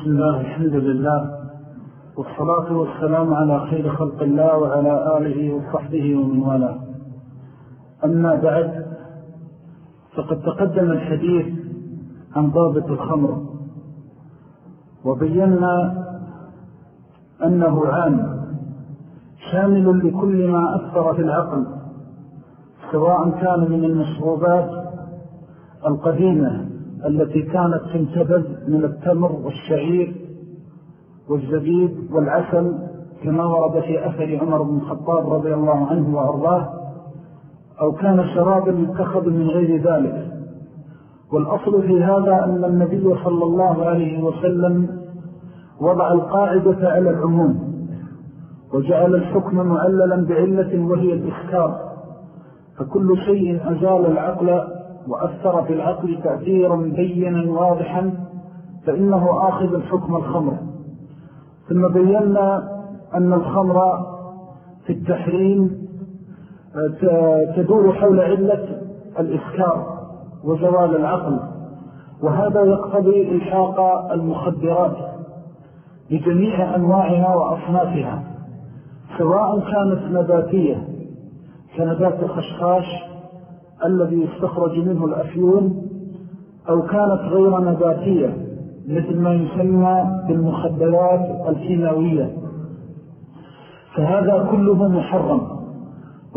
بسم الله الحمد لله والصلاة والسلام على خير خلق الله وعلى آله وصحبه ومن والاه. أما بعد فقد تقدم الحديث عن ضابط الخمر وبينا أنه عام شامل لكل ما أثر في العقل سواء كان من المشروبات القديمة التي كانت تنتبذ من التمر والشعير والزبيب والعسل كما ورد في أثر عمر بن الخطاب رضي الله عنه وأرضاه أو كان شرابا يتخذ من غير ذلك. والأصل في هذا أن النبي صلى الله عليه وسلم وضع القاعدة على العموم وجعل الحكم معللا بعلة وهي الإسكار. فكل شيء أزال العقل وأثر في العقل تأثيرا بينا واضحا فإنه آخذ الحكم الخمر. ثم بينا أن الخمر في التحريم تدور حول علة الإسكار وزوال العقل وهذا يقتضي إلحاق المخدرات بجميع أنواعها وأصنافها سواء كانت نباتية كنبات الخشخاش الذي يستخرج منه الأفيون أو كانت غير نباتية مثل ما يسمى بالمخدرات الكيماوية. فهذا كله محرم.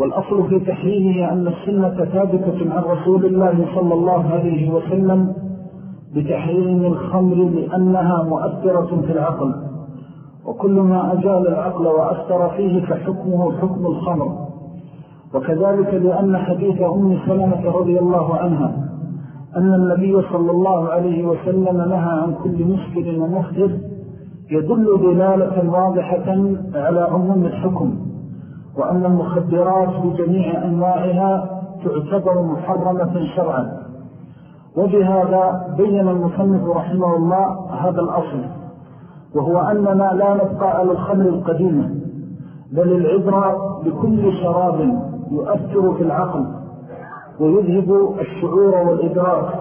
والأصل في تحريمه أن السنة ثابتة عن رسول الله صلى الله عليه وسلم بتحريم الخمر لأنها مؤثرة في العقل. وكل ما أجال العقل وأثر فيه فحكمه حكم الخمر. وكذلك لأن حديث أم سلمة رضي الله عنها أن النبي صلى الله عليه وسلم نهى عن كل مسكر ومخدر يدل دلالة واضحة على عموم الحكم وأن المخدرات بجميع أنواعها تعتبر محرمة شرعا. وبهذا بين المصنف رحمه الله هذا الأصل وهو أننا لا نبقى على الخمر القديمة بل العبرة بكل شراب. يؤثر في العقل ويذهب الشعور والإدراك.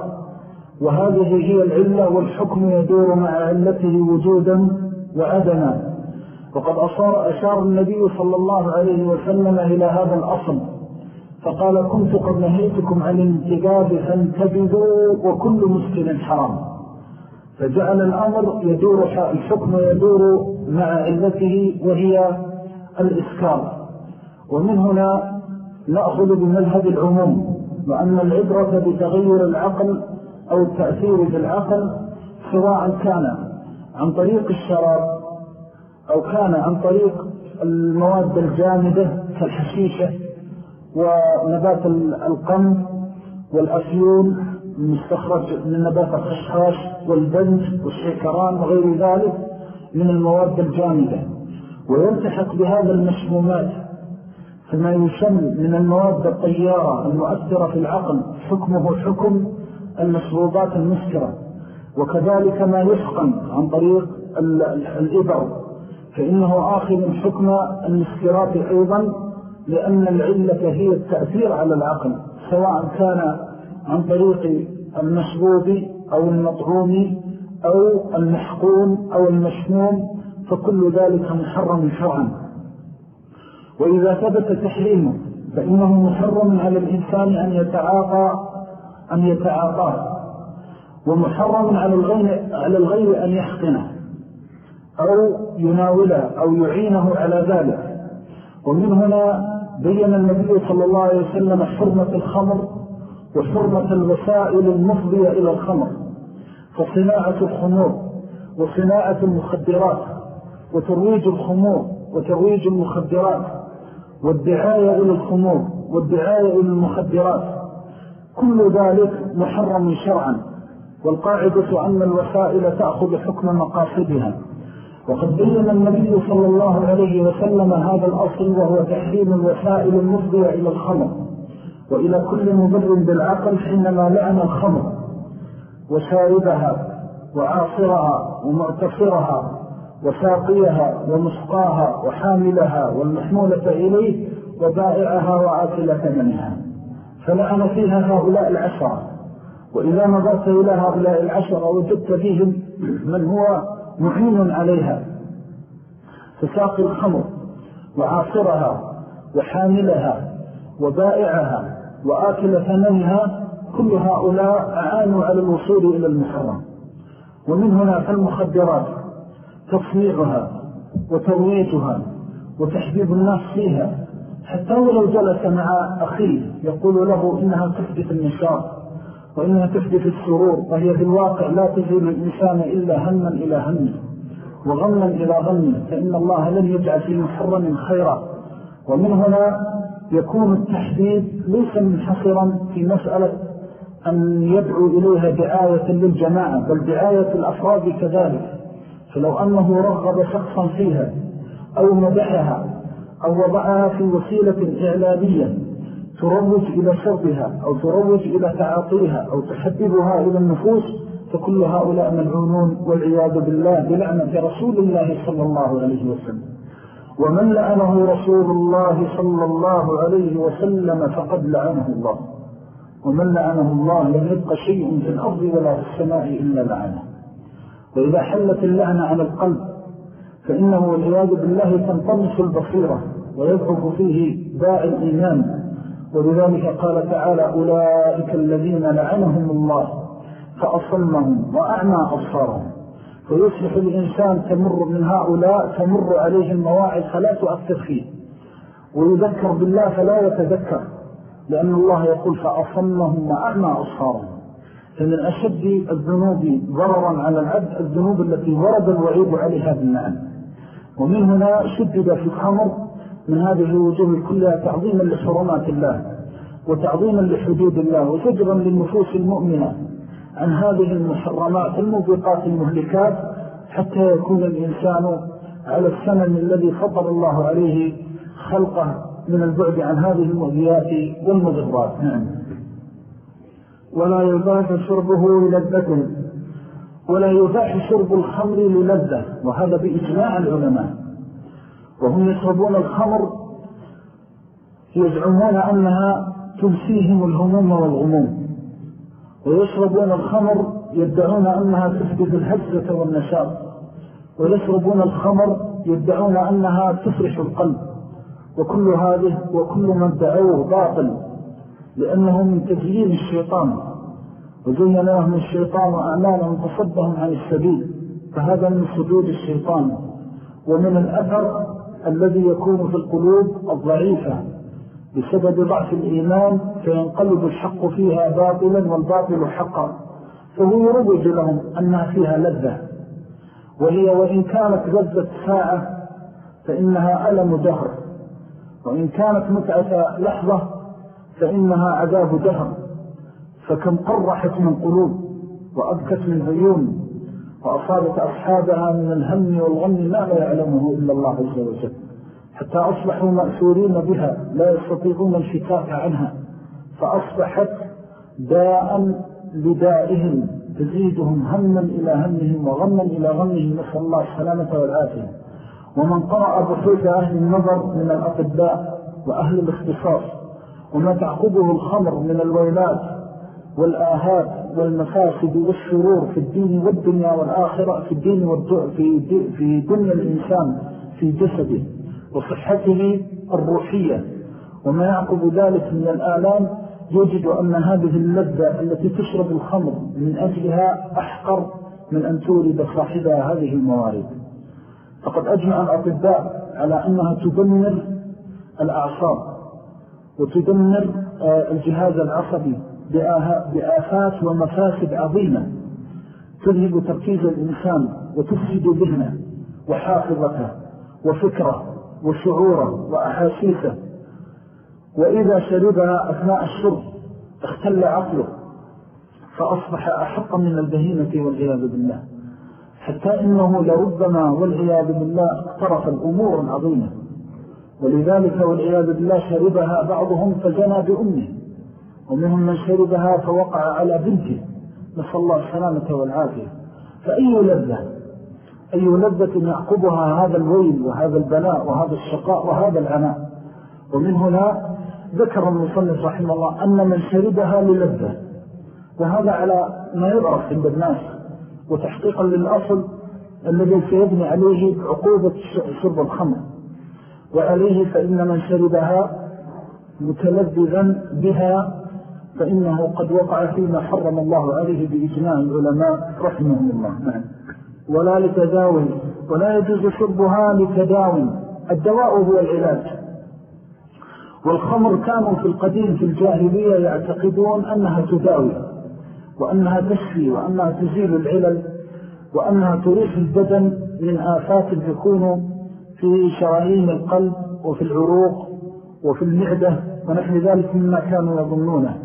وهذه هي العلة والحكم يدور مع علته وجودا وعدما وقد أشار, أشار النبي صلى الله عليه وسلم إلى هذا الأصل. فقال كنت قد نهيتكم عن الانتقاب فانتبذوا وكل مسكن حرام. فجعل الأمر يدور الحكم يدور مع علته وهي الإسكار. ومن هنا نأخذ بمذهب العموم وأن العبرة بتغير العقل أو التأثير بالعقل سواء كان عن طريق الشراب أو كان عن طريق المواد الجامدة كالحشيشة ونبات القمر والأفيون المستخرج من نبات الخشخاش والبنج والشيكران وغير ذلك من المواد الجامدة. ويلتحق بهذا المشمومات فما يشم من المواد الطيارة المؤثرة في العقل حكمه حكم المشروبات المسكرة. وكذلك ما يسقن عن طريق الإبر فإنه آخذ حكم المسكرات أيضا لأن العلة هي التأثير على العقل سواء كان عن طريق المشروب أو المطعوم أو المحقون أو المشموم فكل ذلك محرم شرعا. وإذا ثبت تحريمه فإنه محرم على الإنسان أن يتعاطى أن يتعاطاه. ومحرم على الغير, على الغير أن يحقنه أو يناوله أو يعينه على ذلك. ومن هنا بين النبي صلى الله عليه وسلم حرمة الخمر وحرمة الوسائل المفضية إلى الخمر فصناعة الخمور وصناعة المخدرات وترويج الخمور وترويج المخدرات. والدعاية إلى الخمور والدعاية إلى المخدرات. كل ذلك محرم شرعا والقاعدة أن الوسائل تأخذ حكم مقاصدها. وقد بين النبي صلى الله عليه وسلم هذا الأصل وهو تحريم الوسائل المفضية إلى الخمر وإلى كل مبر بالعقل حينما لعن الخمر. وشاربها وعاصرها ومعتصرها وساقيها ومسقاها وحاملها والمحمولة إليه وبائعها وآكلة منها. فلعن فيها هؤلاء العشرة. وإذا نظرت إلى هؤلاء العشرة وجدت فيهم من هو معين عليها. فساقي الخمر وعاصرها وحاملها وبائعها وآكل ثمنها كل هؤلاء أعانوا على الوصول إلى المحرم. ومن هنا فالمخدرات. تصنيعها وترويجها وتحبيب الناس فيها. حتى ولو جلس مع أخيه يقول له إنها تحدث النشاط وإنها تحدث السرور وهي في الواقع لا تزيل الإنسان إلا هما إلى هم. وغما إلى غم فإن الله لم يجعل في محرم خيرا. ومن هنا يكون التحديد ليس منحصرا في مسألة أن يدعو إليها دعاية للجماعة بل دعاية الأفراد كذلك. فلو أنه رغب شخصا فيها أو مدحها أو وضعها في وسيلة إعلامية تروج إلى شربها أو تروج إلى تعاطيها أو تحببها إلى النفوس فكل هؤلاء ملعونون والعياذ بالله بلعنة رسول الله صلى الله عليه وسلم. ومن لعنه رسول الله صلى الله عليه وسلم فقد لعنه الله. ومن لعنه الله لم يبقى شيء في الأرض ولا في السماء إلا لعنه. وإذا حلت اللعنة على القلب فإنه والعياذ بالله تنطمس البصيرة ويضعف فيه باع الإيمان. ولذلك قال تعالى أولئك الذين لعنهم الله فأصمهم وأعمى أبصارهم. فيصبح الإنسان تمر من هؤلاء تمر عليه المواعظ فلا تؤثر فيه. ويذكر بالله فلا يتذكر لأن الله يقول فأصمهم وأعمى أبصارهم. فمن أشد الذنوب ضررا على العبد الذنوب التي ورد الوعيد عليها بالنعم ومن هنا شدد في الخمر من هذه الوجوه كلها تعظيما لحرمات الله وتعظيما لحدود الله وزجرا للنفوس المؤمنة عن هذه المحرمات الموبقات المهلكات حتى يكون الإنسان على السنن الذي فطر الله عليه خلقه من البعد عن هذه المؤذيات والمضرات. نعم. ولا يباح شربه للذة ولا يباح شرب الخمر للذة وهذا بإجماع العلماء. وهم يشربون الخمر يزعمون أنها تنسيهم الهموم والغموم. ويشربون الخمر يدعون أنها تفقد الهزة والنشاط. ويشربون الخمر يدعون أنها تفرح القلب. وكل هذه وكل من دعوه باطل. لأنه من تزيين الشيطان. وزين لهم الشيطان وأعمالهم فصدهم عن السبيل. فهذا من صدود الشيطان. ومن الأثر الذي يكون في القلوب الضعيفة. بسبب ضعف الإيمان فينقلب الحق فيها باطلا والباطل حقا. فهو يروج لهم أنها فيها لذة. وهي وإن كانت لذة ساعة فإنها ألم دهر. وإن كانت متعة لحظة فإنها عذاب دهر فكم قرحت من قلوب وأبكت من عيون وأصابت أصحابها من الهم والغم ما لا يعلمه إلا الله عز وجل. حتى أصبحوا مأثورين بها لا يستطيعون الفتاة عنها. فأصبحت داء لدائهم تزيدهم هما إلى همهم وغما إلى غمهم. نسأل الله السلامة والعافية. ومن قرأ بحوث أهل النظر من الأطباء وأهل الاختصاص وما تعقبه الخمر من الويلات والآهات والمفاسد والشرور في الدين والدنيا والآخرة في الدين في دنيا الإنسان في جسده وصحته الروحية. وما يعقب ذلك من الآلام يجد أن هذه اللذة التي تشرب الخمر من أجلها أحقر من أن تورد صاحبها هذه الموارد. فقد أجمع الأطباء على أنها تدمر الأعصاب. وتدمر آه، الجهاز العصبي بآفات ومفاسد عظيمة. تذهب تركيز الإنسان وتفسد ذهنه وحافظته وفكره وشعوره وأحاسيسه. وإذا شربها أثناء الشرب اختل عقله فأصبح أحق من البهيمة والعياذ بالله. حتى إنه لربما والعياذ بالله اقترف الأمور العظيمة. ولذلك والعياذ بالله شربها بعضهم فزنى بأمه ومنهم من شربها فوقع على بنته نسأل الله السلامة والعافية. فأي لذة؟ أي لذة يعقبها هذا الويل وهذا البلاء وهذا الشقاء وهذا العناء؟ ومن هنا ذكر المصنف رحمه الله أن من شربها للذة وهذا على ما يعرف عند الناس وتحقيقا للأصل الذي سيبني عليه عقوبة شرب الخمر. وعليه فإن من شربها متلذذا بها فإنه قد وقع فيما حرم الله عليه بإجماع العلماء رحمهم الله. نعم. ولا لتداوي ولا يجوز شربها لتداوي. الدواء هو العلاج. والخمر كانوا في القديم في الجاهلية يعتقدون أنها تداوي وأنها تشفي وأنها تزيل العلل وأنها تريح البدن من آفات تكون في شرايين القلب وفي العروق وفي المعدة ونحن ذلك مما كانوا يظنونه.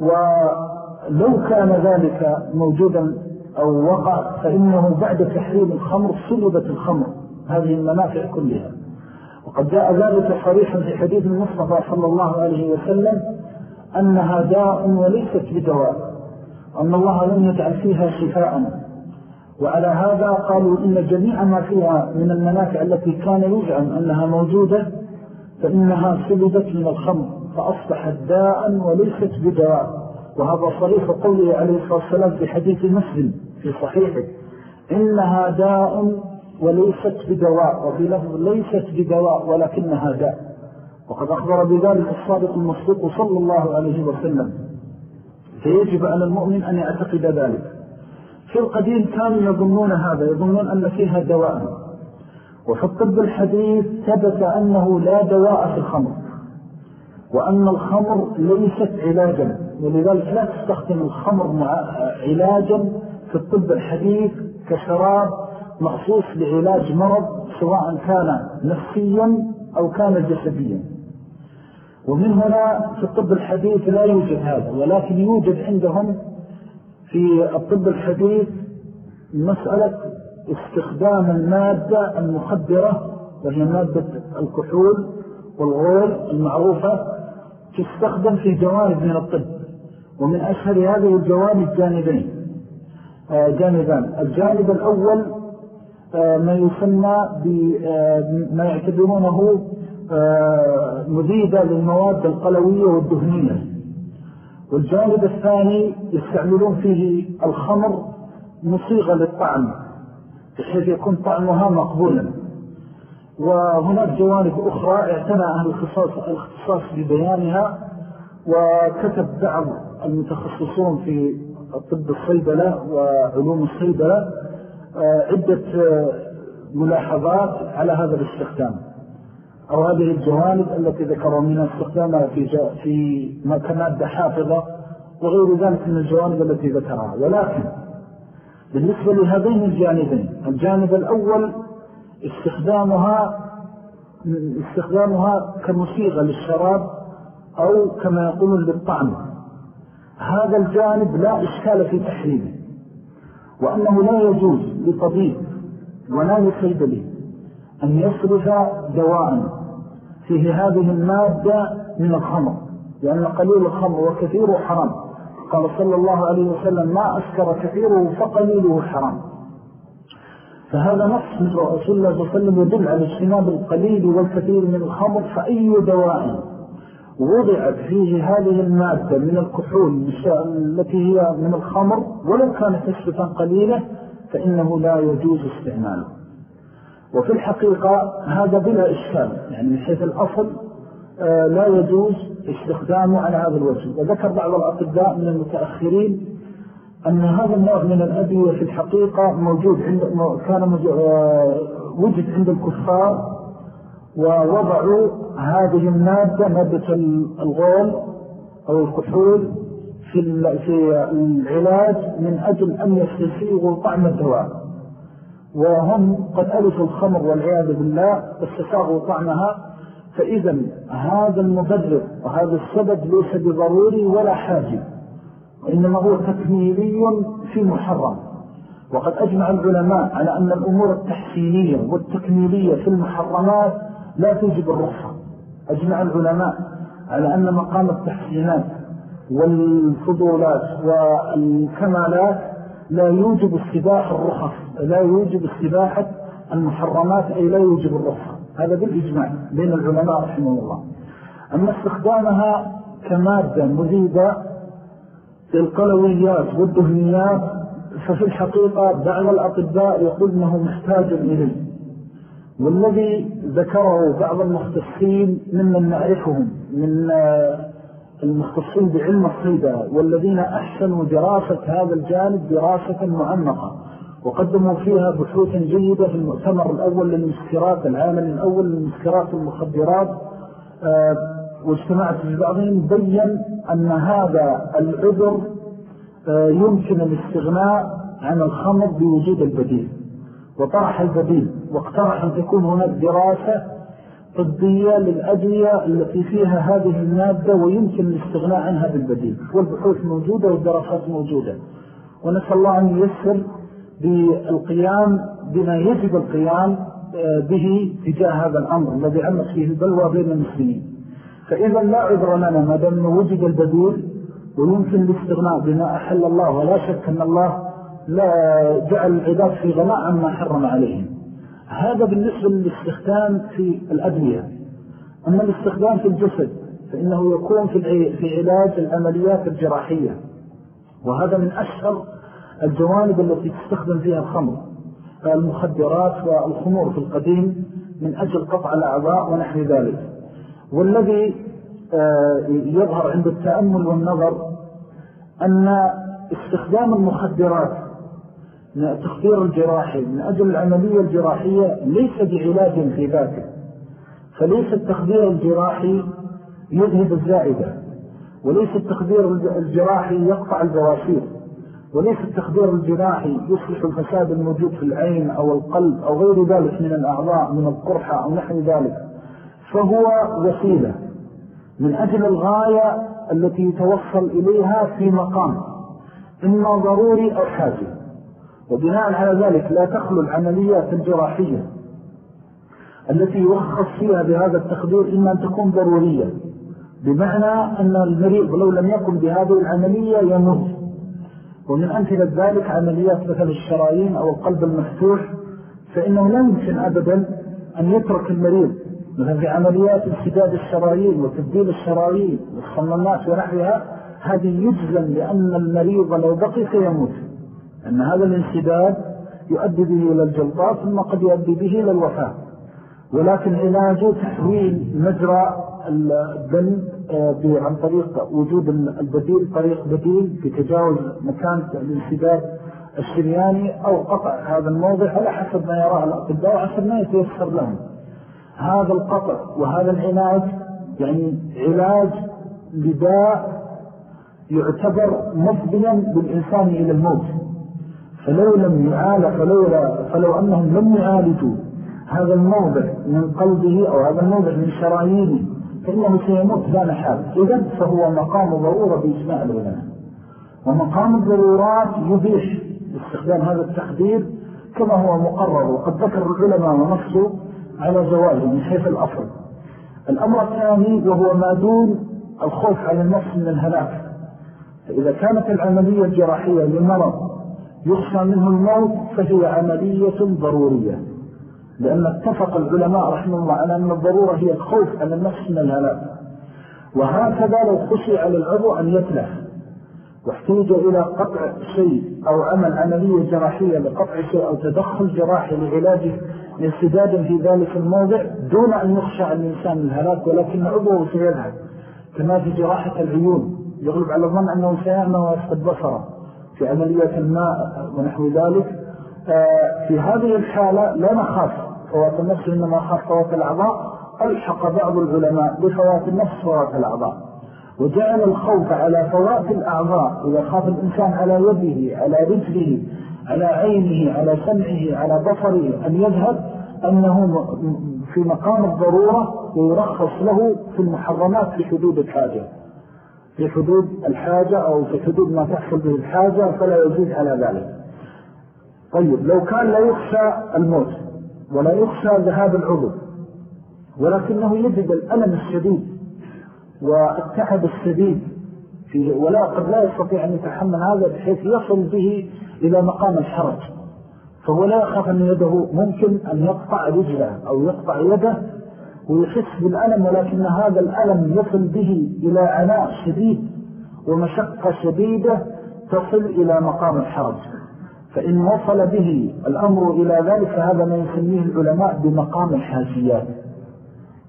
ولو كان ذلك موجودا أو وقع فإنه بعد تحريم الخمر سلبت الخمر هذه المنافع كلها. وقد جاء ذلك صريحا في حديث المصطفى صلى الله عليه وسلم أنها داء وليست بدواء أن الله لم يجعل فيها شفاء. وعلى هذا قالوا إن جميع ما فيها من المنافع التي كان يزعم أنها موجودة فإنها سلبت من الخمر فأصبحت داء وليست بدواء وهذا صريح قوله عليه الصلاة والسلام في حديث مسلم في صحيحه إنها داء وليست بدواء وفي لفظ ليست بدواء ولكنها داء. وقد أخبر بذلك الصادق المصدق صلى الله عليه وسلم فيجب على المؤمن أن يعتقد ذلك. في القديم كانوا يظنون هذا يظنون أن فيها دواء. وفي الطب الحديث ثبت أنه لا دواء في الخمر وأن الخمر ليست علاجا ولذلك لا تستخدم الخمر علاجا في الطب الحديث كشراب مخصوص لعلاج مرض سواء كان نفسيا أو كان جسديا. ومن هنا في الطب الحديث لا يوجد هذا ولكن يوجد عندهم في الطب الحديث مسألة استخدام المادة المخدرة وهي مادة الكحول والغول المعروفة تستخدم في جوانب من الطب ومن أشهر هذه الجوانب جانبين. آه، جانبان. الجانب الأول آه، ما يسمى بما آه، يعتبرونه مذيبة للمواد القلوية والدهنية. والجانب الثاني يستعملون فيه الخمر مصيغة للطعم بحيث يكون طعمها مقبولا. وهناك جوانب أخرى اعتنى أهل الاختصاص ببيانها وكتب بعض المتخصصون في طب الصيدلة وعلوم الصيدلة آه، عدة آه، ملاحظات على هذا الاستخدام. أو هذه الجوانب التي ذكروا منها استخدامها في, في كمادة حافظة وغير ذلك من الجوانب التي ذكرها. ولكن بالنسبة لهذين الجانبين الجانب الأول استخدامها استخدامها كمصيغة للشراب أو كما يقولون للطعم. هذا الجانب لا إشكال في تحريمه وأنه لا يجوز لطبيب ولا لصيدلي أن يصرف دواء فيه هذه المادة من الخمر لأن قليل الخمر وكثيره حرام. قال صلى الله عليه وسلم ما أسكر كثيره فقليله حرام. فهذا نص من رسول الله صلى الله عليه وسلم يدل على اجتناب القليل والكثير من الخمر فأي دواء وضعت فيه هذه المادة من الكحول التي هي من الخمر ولو كانت نسبة قليلة فإنه لا يجوز استعماله. وفي الحقيقة هذا بلا إشكال يعني من حيث الأصل آه، لا يجوز استخدامه على هذا الوجه. وذكر بعض الأطباء من المتأخرين أن هذا النوع من الأدوية في الحقيقة موجود عند كان آه، وجد عند الكفار ووضعوا هذه المادة مادة الغول أو الكحول في العلاج من أجل أن يستسيغوا طعم الدواء. وهم قد ألفوا الخمر والعياذ بالله واستساغوا طعمها فإذا هذا المبرر وهذا السبب ليس بضروري ولا حاجب وإنما هو تكميلي في محرم وقد أجمع العلماء على أن الأمور التحسينية والتكميلية في المحرمات لا توجب الرخصة. أجمع العلماء على أن مقام التحسينات والفضولات والكمالات لا يوجب استباح الرخص لا يوجب استباحة المحرمات أي لا يوجب الرخصة هذا بالإجماع بين العلماء رحمه الله. أما استخدامها كمادة مذيبة للقلويات والدهنيات ففي الحقيقة بعض الأطباء يقول أنه محتاج إليه. والذي ذكره بعض المختصين ممن نعرفهم من المختصين بعلم الصيدة والذين أحسنوا دراسة هذا الجانب دراسة معمقة وقدموا فيها بحوث جيدة في المؤتمر الأول للمسكرات العامل الأول للمسكرات والمخدرات آه، واجتمعت في بعضهم بيّن أن هذا العذر آه، يمكن الاستغناء عن الخمر بوجود البديل وطرح البديل واقترح أن تكون هناك دراسة طبية للأدوية التي فيها هذه المادة ويمكن الاستغناء عنها بالبديل. والبحوث موجودة والدراسات موجودة. ونسأل الله أن ييسر بالقيام بما يجب القيام آه، به تجاه هذا الأمر الذي عمت فيه البلوى بين المسلمين. فإذا لا عذر لنا ما دام وجد البديل ويمكن الاستغناء بما أحل الله. ولا شك أن الله لا جعل العباد في غناء عما حرم عليهم. هذا بالنسبة للاستخدام في الأدوية. أما الاستخدام في الجسد فإنه يكون في علاج العمليات الجراحية. وهذا من أشهر الجوانب التي تستخدم فيها الخمر. المخدرات والخمور في القديم من أجل قطع الأعضاء ونحن ذلك. والذي آه، يظهر عند التأمل والنظر أن استخدام المخدرات من التخدير الجراحي من أجل العملية الجراحية ليس بعلاج في ذاته فليس التخدير الجراحي يذهب الزائدة وليس التخدير الجراحي يقطع البواسير وليس التخدير الجراحي يصلح الفساد الموجود في العين أو القلب أو غير ذلك من الأعضاء من القرحة أو نحو ذلك. فهو وسيلة من أجل الغاية التي يتوصل إليها في مقام إما ضروري أو حاجة. وبناء على ذلك لا تخلو العمليات الجراحية التي يرخص فيها بهذا التخدير إما أن تكون ضرورية بمعنى أن المريض لو لم يكن بهذه العملية يموت. ومن أمثلة ذلك عمليات مثل الشرايين أو القلب المفتوح فإنه لا يمكن أبدا أن يترك المريض مثل في عمليات انسداد الشرايين وتبديل الشرايين والصمامات ونحوها هذه يجزم لأن المريض لو بقي سيموت أن هذا الانسداد يؤدي به إلى الجلطات ثم قد يؤدي به إلى الوفاة. ولكن علاجه تحويل مجرى الدم آه، عن طريق وجود البديل طريق بديل بتجاوز مكان الانسداد الشرياني أو قطع هذا الموضع على حسب ما يراه الأطباء وحسب ما يتيسر لهم. هذا القطع وهذا العلاج يعني علاج لداء يعتبر مفضيا بالإنسان إلى الموت. فلو لم يعالج فلولا فلو أنهم لم يعالجوا هذا الموضع من قلبه أو هذا الموضع من شرايينه فإنه سيموت لا نحال. إذن فهو مقام ضرورة بإجماع العلماء. ومقام الضرورات يبيح استخدام هذا التخدير كما هو مقرر. وقد ذكر العلماء ونفسه على زواجه من حيث الأصل. الأمر الثاني وهو ما دون الخوف على النفس من الهلاك. فإذا كانت العملية الجراحية لمرض يخشى منه الموت فهي عملية ضرورية. لأن اتفق العلماء رحمه الله على أن الضرورة هي الخوف على النفس من الهلاك. وهكذا لو خشي على العضو أن يتلف. واحتيج إلى قطع شيء أو عمل عملية جراحية لقطع شيء أو تدخل جراحي لعلاجه انسدادا في ذلك الموضع دون أن يخشى عن الإنسان الهلاك ولكن عضوه سيذهب. كما في جراحة العيون يغلب على الظن أنه سيعمى ويفقد بصره. في عملية الماء ونحو ذلك آه، في هذه الحالة لا نخاف. فوات النفس إنما خاف فوات الأعضاء. ألحق بعض العلماء بفوات النفس فوات الأعضاء. وجعل الخوف على فوات الأعضاء إذا خاف الإنسان على يده على رجله على عينه على سمعه على بصره أن يذهب أنه في مقام الضرورة ويرخص له في المحرمات في حدود الحاجة. في حدود الحاجة أو في حدود ما تحصل به الحاجة فلا يزيد على ذلك. طيب لو كان لا يخشى الموت ولا يخشى ذهاب العضو ولكنه يجد الألم الشديد والتعب الشديد ولا قد لا يستطيع أن يتحمل هذا بحيث يصل به إلى مقام الحرج فهو لا يخاف أن يده ممكن أن يقطع رجله أو يقطع يده ويحس بالألم ولكن هذا الألم يصل به إلى عناء شديد ومشقة شديدة تصل إلى مقام الحرج. فإن وصل به الأمر إلى ذلك هذا ما يسميه العلماء بمقام الحاجيات.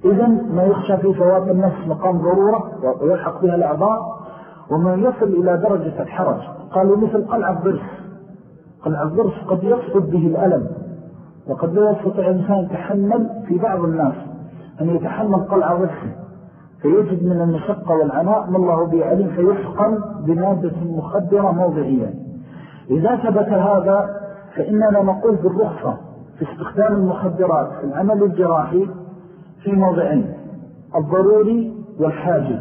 إذن ما يخشى في فوات النفس مقام ضرورة ويلحق بها الأعضاء وما يصل إلى درجة الحرج. قالوا مثل قلع الضرس قلع الضرس قد يصعب به الألم وقد لا يستطيع الإنسان يتحمل في بعض الناس. أن يتحمل قلع ضرسه فيجد من المشقة والعناء ما الله بعلم فيحقن بمادة مخدرة موضعية. إذا ثبت هذا فإننا نقول بالرخصة في استخدام المخدرات في العمل الجراحي في موضعين الضروري والحاجي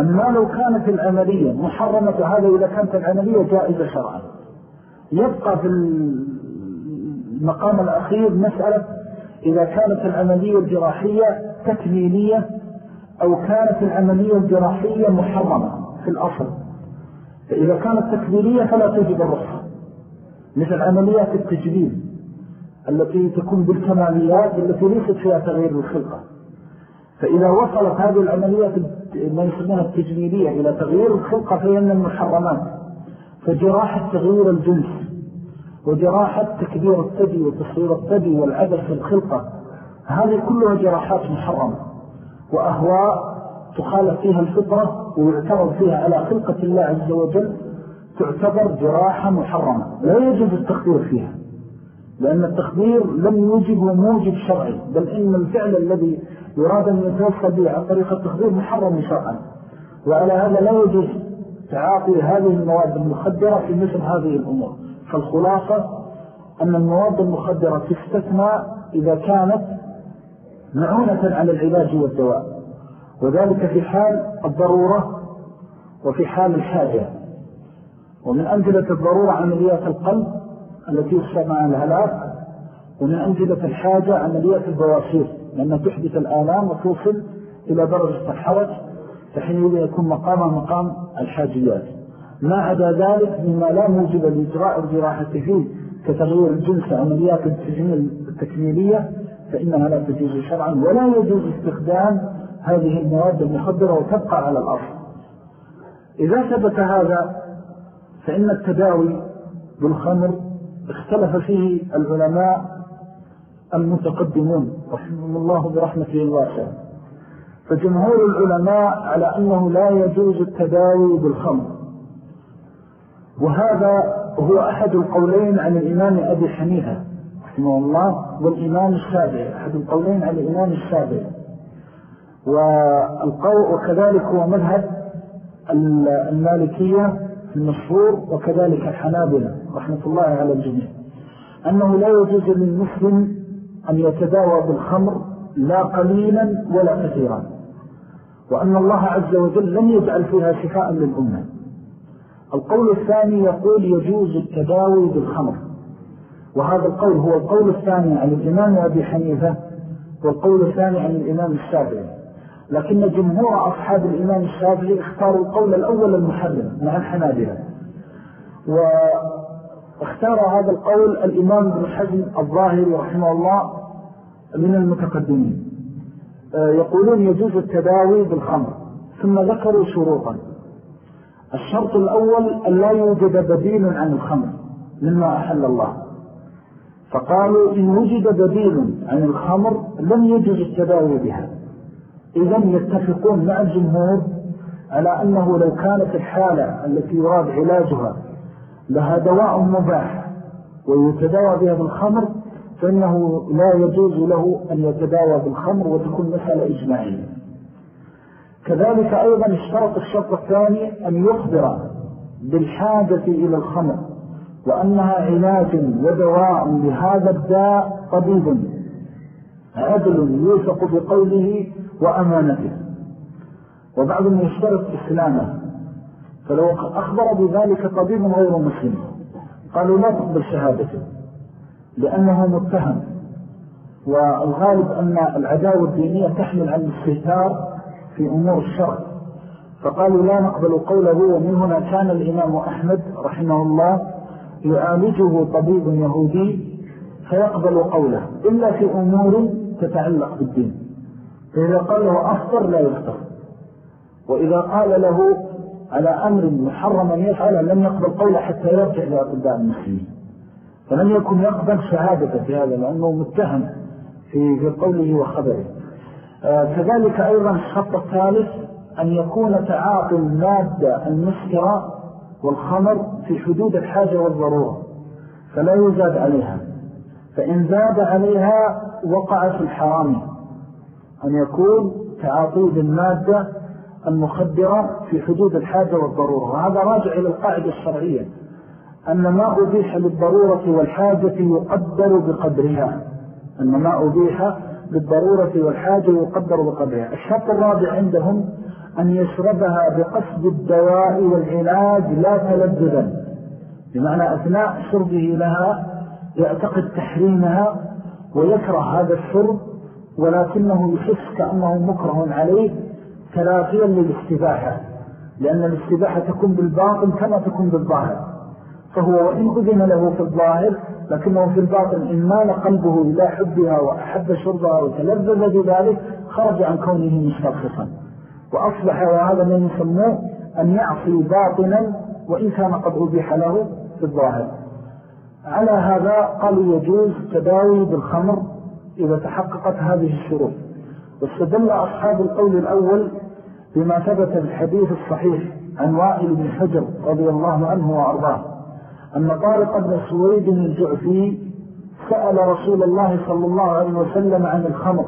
أما لو كانت العملية محرمة هذا إذا كانت العملية جائزة شرعا. يبقى في المقام الأخير مسألة إذا كانت العملية الجراحية تكميلية أو كانت العملية الجراحية محرمة في الأصل. فإذا كانت تكميلية فلا تجب الرخصة. مثل عمليات التجديد التي تكون بالكماليات التي ليست فيها تغيير الخلقة فإذا وصلت هذه العمليات ما يسمونها التجميلية إلى تغيير الخلقة فهي من المحرمات. فجراحة تغيير الجنس وجراحة تكبير الثدي وتصوير الثدي والعدل في الخلقة. هذه كلها جراحات محرمة وأهواء تخالف فيها الفطرة ويعترض فيها على خلقة الله عز وجل تعتبر جراحة محرمة. لا يجب التخدير فيها لأن التخدير لم يوجبه موجب شرعي بل إن الفعل الذي يراد أن يتوفى به عن طريق التخدير محرم شرعا. وعلى هذا لا يجوز تعاطي هذه المواد المخدرة في مثل هذه الأمور. فالخلاصة أن المواد المخدرة تستثنى إذا كانت معونة على العلاج والدواء. وذلك في حال الضرورة وفي حال الحاجة. ومن أنزلة الضرورة عمليات القلب التي يخشى مع الهلاك ومن أنزلة الحاجة عمليات البواسير لأنها تحدث الآلام وتوصل إلى درجة الحرج فحين يكون مقامها مقام الحاجيات. ما عدا ذلك مما لا موجب لإجراء الجراحة فيه كتغيير الجنس عمليات التجميل التكميلية فإنها لا تجوز شرعا ولا يجوز استخدام هذه المواد المخدرة وتبقى على الأصل إذا ثبت هذا فإن التداوي بالخمر اختلف فيه العلماء المتقدمون رحمه الله برحمته الواسع فجمهور العلماء على أنه لا يجوز التداوي بالخمر. وهذا هو أحد القولين عن الإمام أبي حنيفة رحمه الله والإمام السابع أحد القولين عن الإمام السابع. والقول وكذلك هو مذهب المالكية المشهور وكذلك الحنابلة رحمة الله على الجميع. أنه لا يجوز للمسلم أن يتداوى بالخمر لا قليلا ولا كثيرا وأن الله عز وجل لم يجعل فيها شفاء للأمة. القول الثاني يقول يجوز التداوي بالخمر. وهذا القول هو القول الثاني عن الإمام أبي حنيفة والقول الثاني عن الإمام الشافعي. لكن جمهور أصحاب الإمام الشافعي اختاروا القول الأول المحرم مع الحنابلة. واختار هذا القول الإمام ابن حزم الظاهري رحمه الله من المتقدمين. آه، يقولون يجوز التداوي بالخمر ثم ذكروا شروطا. الشرط الأول أن لا يوجد بديل عن الخمر مما أحل الله. فقالوا إن وجد بديل عن الخمر لم يجوز التداوي بها. إذن يتفقون مع الجمهور على أنه لو كانت الحالة التي يراد علاجها لها دواء مباح ويتداوى بها بالخمر فإنه لا يجوز له أن يتداوى بالخمر وتكون مسألة إجماعية. كذلك أيضا اشترط الشرط الثاني أن يخبر بالحاجة إلى الخمر وأنها علاج ودواء لهذا الداء طبيب عدل يوثق بقوله وأمانته. وبعضهم يشترط إسلامه فلو أخبر بذلك طبيب غير مسلم قالوا لا تقبل شهادته لأنه متهم. والغالب أن العداوة الدينية تحمل عن الاستهتار في أمور الشرع. فقالوا لا نقبل قوله ومن هنا كان الإمام أحمد رحمه الله يعالجه طبيب يهودي فيقبل قوله إلا في أمور تتعلق بالدين. فإذا قال له أفطر لا يفطر وإذا قال له على أمر محرم أن يفعل لم يقبل قوله حتى يرجع إلى المسلمين. فلم يكن يقبل شهادة في هذا لأنه متهم في قوله وخبره. كذلك أيضا الشرط الثالث أن يكون تعاطي المادة المسكرة والخمر في حدود الحاجة والضرورة فلا يزاد عليها. فإن زاد عليها وقع في الحرام. أن يكون تعاطي المادة المخدرة في حدود الحاجة والضرورة. وهذا راجع إلى القاعدة الشرعية أن ما أبيح للضرورة والحاجة يقدر بقدرها. أن ما أبيح للضرورة والحاجة يقدر بقدرها. الشرط الرابع عندهم أن يشربها بقصد الدواء والعلاج لا تلذذا. بمعنى أثناء شربه لها يعتقد تحريمها ويكره هذا الشرب ولكنه يحس كأنه مكره عليه تلافيا للاستباحة. لأن الاستباحة تكون بالباطن كما تكون بالظاهر. فهو وإن أذن له في الظاهر لكنه في الباطن إن مال قلبه إلى حبها وأحب شربها وتلذذ بذلك خرج عن كونه مستخصصا وأصبح وهذا من يسموه أن يعصي باطنا وإن كان قد أبيح له في الظاهر. على هذا قالوا يجوز تداوي بالخمر إذا تحققت هذه الشروط. واستدل أصحاب القول الأول بما ثبت الحديث الصحيح عن وائل بن حجر رضي الله عنه وأرضاه. أن طارق بن سويد الجعفي سأل رسول الله صلى الله عليه وسلم عن الخمر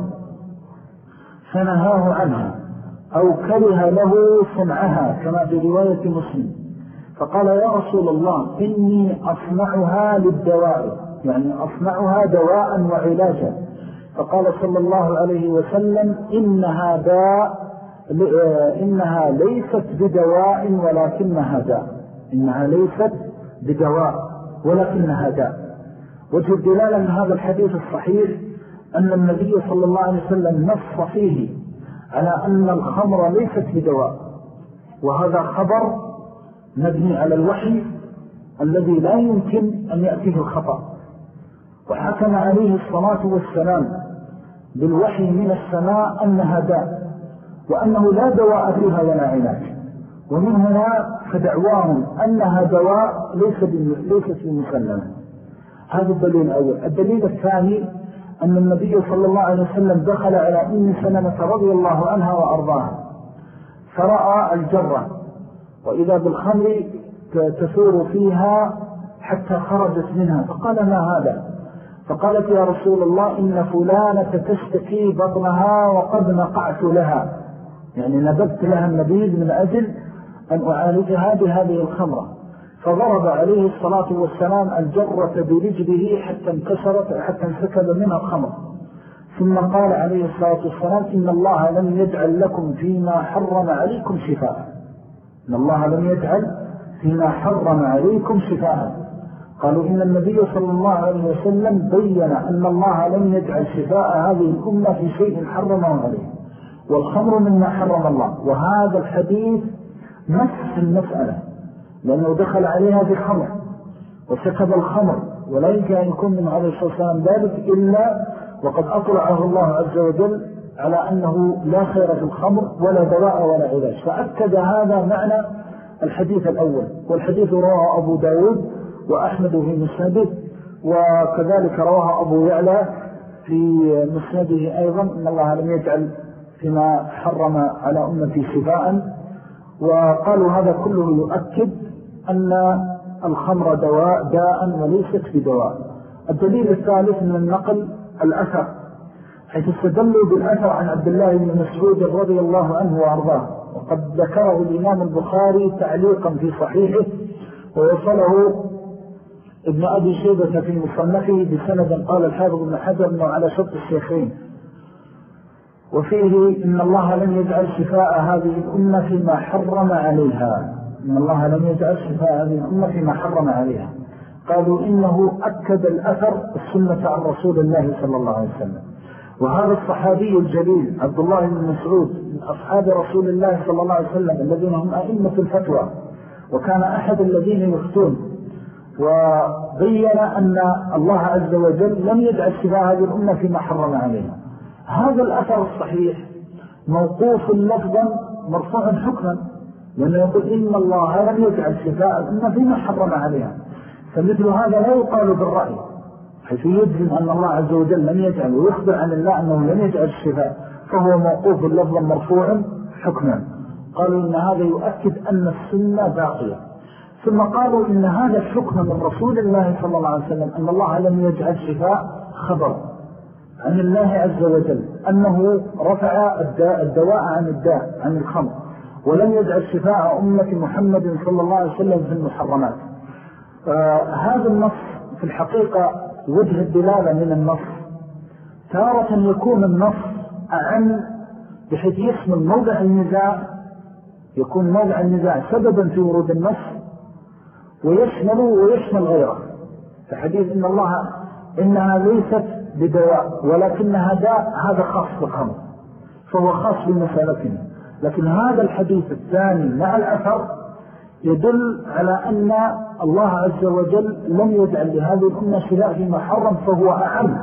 فنهاه عنها أو كره له صنعها كما في رواية مسلم. فقال يا رسول الله إني أصنعها للدواء يعني أصنعها دواء وعلاجا. فقال صلى الله عليه وسلم إنها داء إنها ليست بدواء ولكنها داء. إنها ليست بدواء ولكنها داء وجه الدلالة من هذا الحديث الصحيح أن النبي صلى الله عليه وسلم نص فيه على أن الخمر ليست بدواء وهذا خبر مبني على الوحي الذي لا يمكن أن يأتيه الخطأ. وحكم عليه الصلاة والسلام بالوحي من السماء أنها داء وأنه لا دواء فيها ولا علاج ومن هنا فدعواهم أنها دواء ليس ليست بمسلمة هذا الدليل الأول. الدليل الثاني أن النبي صلى الله عليه وسلم دخل على أم سلمة رضي الله عنها وأرضاها. فرأى الجرة وإذا بالخمر تثور فيها حتى خرجت منها. فقال ما هذا؟ فقالت يا رسول الله إن فلانة تشتكي بطنها وقد نقعت لها. يعني نبذت لها النبيذ من أجل أن أعالجها بهذه الخمرة. فضرب عليه الصلاة والسلام الجرة برجله حتى انكسرت حتى انسكب منها الخمر. ثم قال عليه الصلاة والسلام إن الله لم يجعل لكم فيما حرم عليكم شفاء. إن الله لم يجعل فيما حرم عليكم شفاء. قالوا إن النبي صلى الله عليه وسلم بيّن أن الله لم يجعل شفاء هذه الأمة في شيء حرمه عليه. والخمر مما حرم الله. وهذا الحديث نفس المسألة لأنه دخل عليها بالخمر وسكب الخمر ولا يمكن أن يكون من عليه الصلاة والسلام ذلك إلا وقد أطلعه الله عز وجل على أنه لا خير في الخمر ولا دواء ولا علاج. فأكد هذا معنى الحديث الأول والحديث رواه أبو داود وأحمد في مسنده وكذلك رواه أبو يعلى في مسنده أيضا أن الله لم يجعل فيما حرم على أمتي شفاء وقالوا هذا كله يؤكد أن الخمر دواء داء وليست بدواء. الدليل الثالث من النقل الأثر. حيث استدلوا بالأثر عن عبد الله بن مسعود رضي الله عنه وأرضاه. وقد ذكره الإمام البخاري تعليقا في صحيحه ووصله ابن أبي شيبة في مصنفه بسند قال الحافظ بن حجر أنه على شرط الشيخين. وفيه إن الله لم يجعل شفاء هذه الأمة فيما حرم عليها. إن الله لم يجعل شفاء هذه الأمة فيما حرم عليها. قالوا إنه أكد الأثر السنة عن رسول الله صلى الله عليه وسلم. وهذا الصحابي الجليل عبد الله بن مسعود من أصحاب رسول الله صلى الله عليه وسلم الذين هم أئمة الفتوى. وكان أحد الذين يفتون. وبين أن الله عز وجل لم يجعل شفاء هذه الأمة فيما حرم عليها. هذا الأثر الصحيح. موقوف لفظا مرفوع حكما. لأنه يقول إن الله لم يجعل شفاء الأمة فيما حرم عليها. فمثل هذا لا يقال بالرأي. حيث يجزم أن الله عز وجل لم يجعل ويخبر عن الله أنه لم يجعل الشفاء. فهو موقوف لفظا مرفوعا حكما. قالوا إن هذا يؤكد أن السنة باقية ثم قالوا إن هذا الحكم من رسول الله صلى الله عليه وسلم أن الله لم يجعل شفاء خبر عن الله عز وجل أنه رفع الدواء عن الداء عن الخمر ولم يجعل شفاء أمة محمد صلى الله عليه وسلم في المحرمات. آه هذا النص في الحقيقة وجه الدلالة من النص. تارة يكون النص أعم بحيث يشمل موضع النزاع يكون موضع النزاع سببا في ورود النص ويشمل ويشمل غيره. فحديث إن الله إنها ليست بدواء ولكنها داء هذا خاص بالخمر. فهو خاص بمسألتنا. لكن هذا الحديث الثاني مع الأثر يدل على أن الله عز وجل لم يجعل لهذه الأمة شلاء فيما حرم فهو أعم.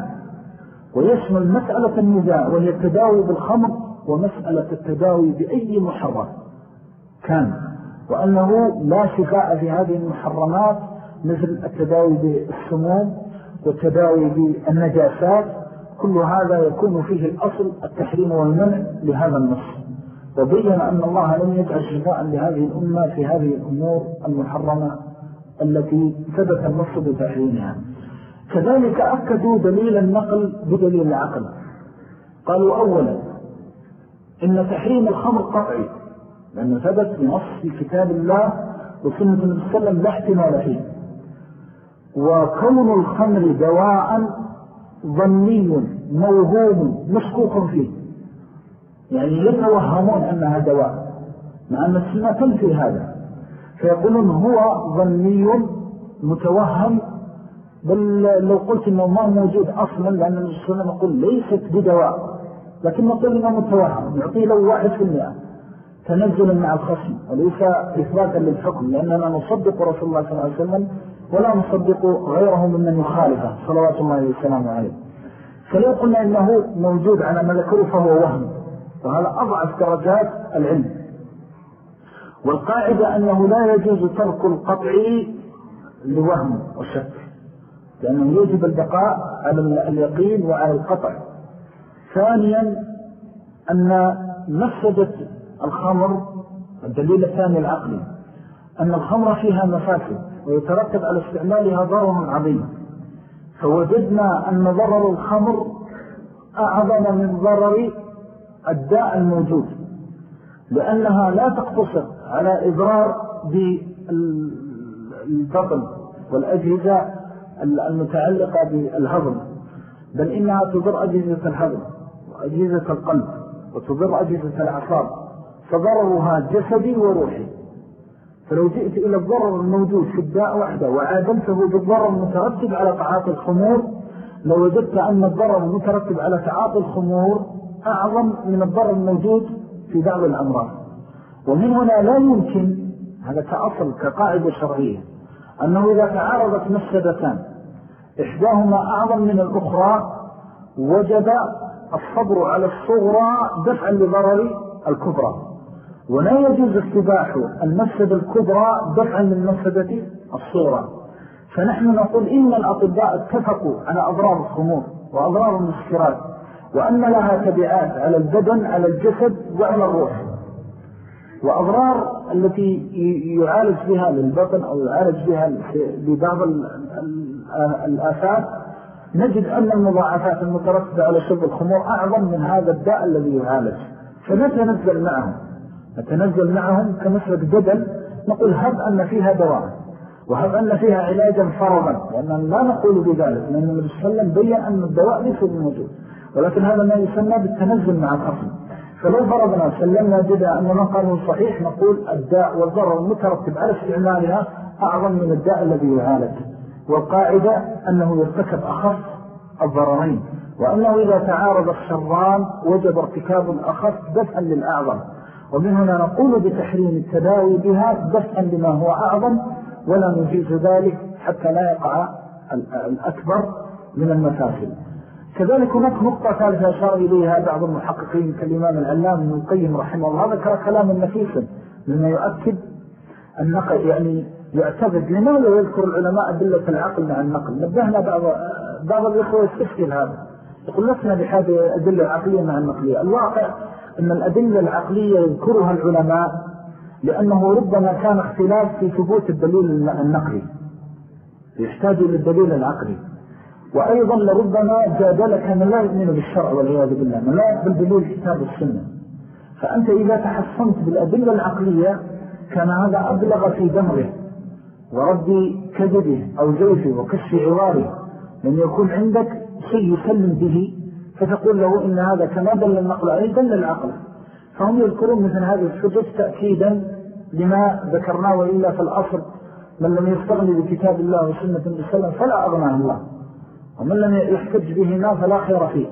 ويشمل مسألة النزاع وهي التداوي بالخمر ومسألة التداوي بأي محرم كان. وأنه لا شفاء في هذه المحرمات مثل التداوي بالسموم والتداوي بالنجاسات كل هذا يكون فيه الأصل التحريم والمنع لهذا النص. وبين أن الله لم يجعل شفاء لهذه الأمة في هذه الأمور المحرمة التي ثبت النص بتحريمها. كذلك أكدوا دليل النقل بدليل العقل. قالوا أولا إن تحريم الخمر قطعي لأنه ثبت بنص في كتاب الله وسنة وسلم لا احتمال فيه. وكون الخمر دواء ظني موهوم مشكوك فيه. يعني يتوهمون أنها دواء مع أن السنة تنفي هذا. فيقولون هو ظني متوهم. بل لو قلت أنه ما موجود أصلا لأن السنة نقول ليست بدواء. لكن نقول أنه متوهم يعطيه له واحد في المئة. تنزلا مع الخصم وليس إثباتا للحكم لأننا نصدق رسول الله صلى الله عليه وسلم ولا نصدق غيره ممن يخالفه. صلوات الله والسلام عليه. فلو قلنا إنه موجود على ملكه فهو وهم. وهذا أضعف درجات العلم. والقاعدة أنه لا يجوز ترك القطع لوهم وشك. لأنه يجب البقاء على اليقين وعلى القطع. ثانيا أن مفسدة الخمر الدليل الثاني العقلي أن الخمر فيها مفاسد. ويترتب على استعمالها ضرر عظيم فوجدنا أن ضرر الخمر أعظم من ضرر الداء الموجود لأنها لا تقتصر على إضرار بالبطن والأجهزة المتعلقة بالهضم بل إنها تضر أجهزة الهضم وأجهزة القلب وتضر أجهزة العصاب فضررها جسدي وروحي. فلو جئت إلى الضرر الموجود في الداء وحده وعادلته بالضرر المترتب على تعاطي الخمور لوجدت أن الضرر المترتب على تعاطي الخمور أعظم من الضرر الموجود في بعض الأمراض. ومن هنا لا يمكن هذا كأصل كقاعدة شرعية أنه إذا تعارضت مفسدتان إحداهما أعظم من الأخرى وجد الصبر على الصغرى دفعا لضرر الكبرى. ولا يجوز استباح المفسد الكبرى دفعا للمفسدة الصغرى فنحن نقول إن الأطباء اتفقوا على أضرار الخمور وأضرار المسكرات وأن لها تبعات على البدن على الجسد وعلى الروح. وأضرار التي يعالج بها للبطن أو يعالج بها ببعض الآفات نجد أن المضاعفات المترتبة على شرب الخمور أعظم من هذا الداء الذي يعالج. فنتنزل معهم. نتنزل معهم كمسلك جدل نقول هب أن فيها دواء وهب أن فيها علاجا فرضا لأننا لا نقول بذلك لأن النبي صلى الله عليه وسلم بيّن أن الدواء ليس بموجود ولكن هذا ما يسمى بالتنزل مع الخصم فلو فرضنا سلمنا جدا أن ما قاله صحيح نقول الداء والضرر المترتب على استعمالها أعظم من الداء الذي يعالج والقاعدة أنه يرتكب أخف الضررين وأنه إذا تعارض الشران وجب ارتكاب الأخف دفعا للأعظم. ومن هنا نقول بتحريم التداوي بها دفعا لما هو أعظم ولا نجيز ذلك حتى لا يقع الأكبر من المفاسد كذلك هناك نقطة ثالثة أشار إليها بعض المحققين كالإمام العلام من القيم رحمه الله ذكر كلاما نفيسا مما يؤكد النقل يعني يعتقد لماذا يذكر العلماء أدلة العقل مع النقل؟ نبهنا بعض, بعض الإخوة يستشكل هذا يقول لسنا بحاجة الأدلة العقلية مع النقلية. الواقع أن الأدلة العقلية يذكرها العلماء لأنه ربما كان اختلاف في ثبوت الدليل النقلي. يحتاج إلى الدليل العقلي. وأيضا لربما جادلك من لا يؤمن بالشرع والعياذ بالله من لا يقبل دليل كتاب السنة. فأنت إذا تحصنت بالأدلة العقلية كان هذا أبلغ في دمره ورد كذبه أو زيفه وكشف عواره لأن يكون عندك شيء يسلم به فتقول له إن هذا كما دل النقل عليه دل العقل. فهم يذكرون مثل هذه الحجج تأكيدا لما ذكرناه وإلا في الأصل. من لم يستغني بكتاب الله وسنة الإسلام فلا أغناه الله. ومن لم يحتج بهما فلا خير فيه.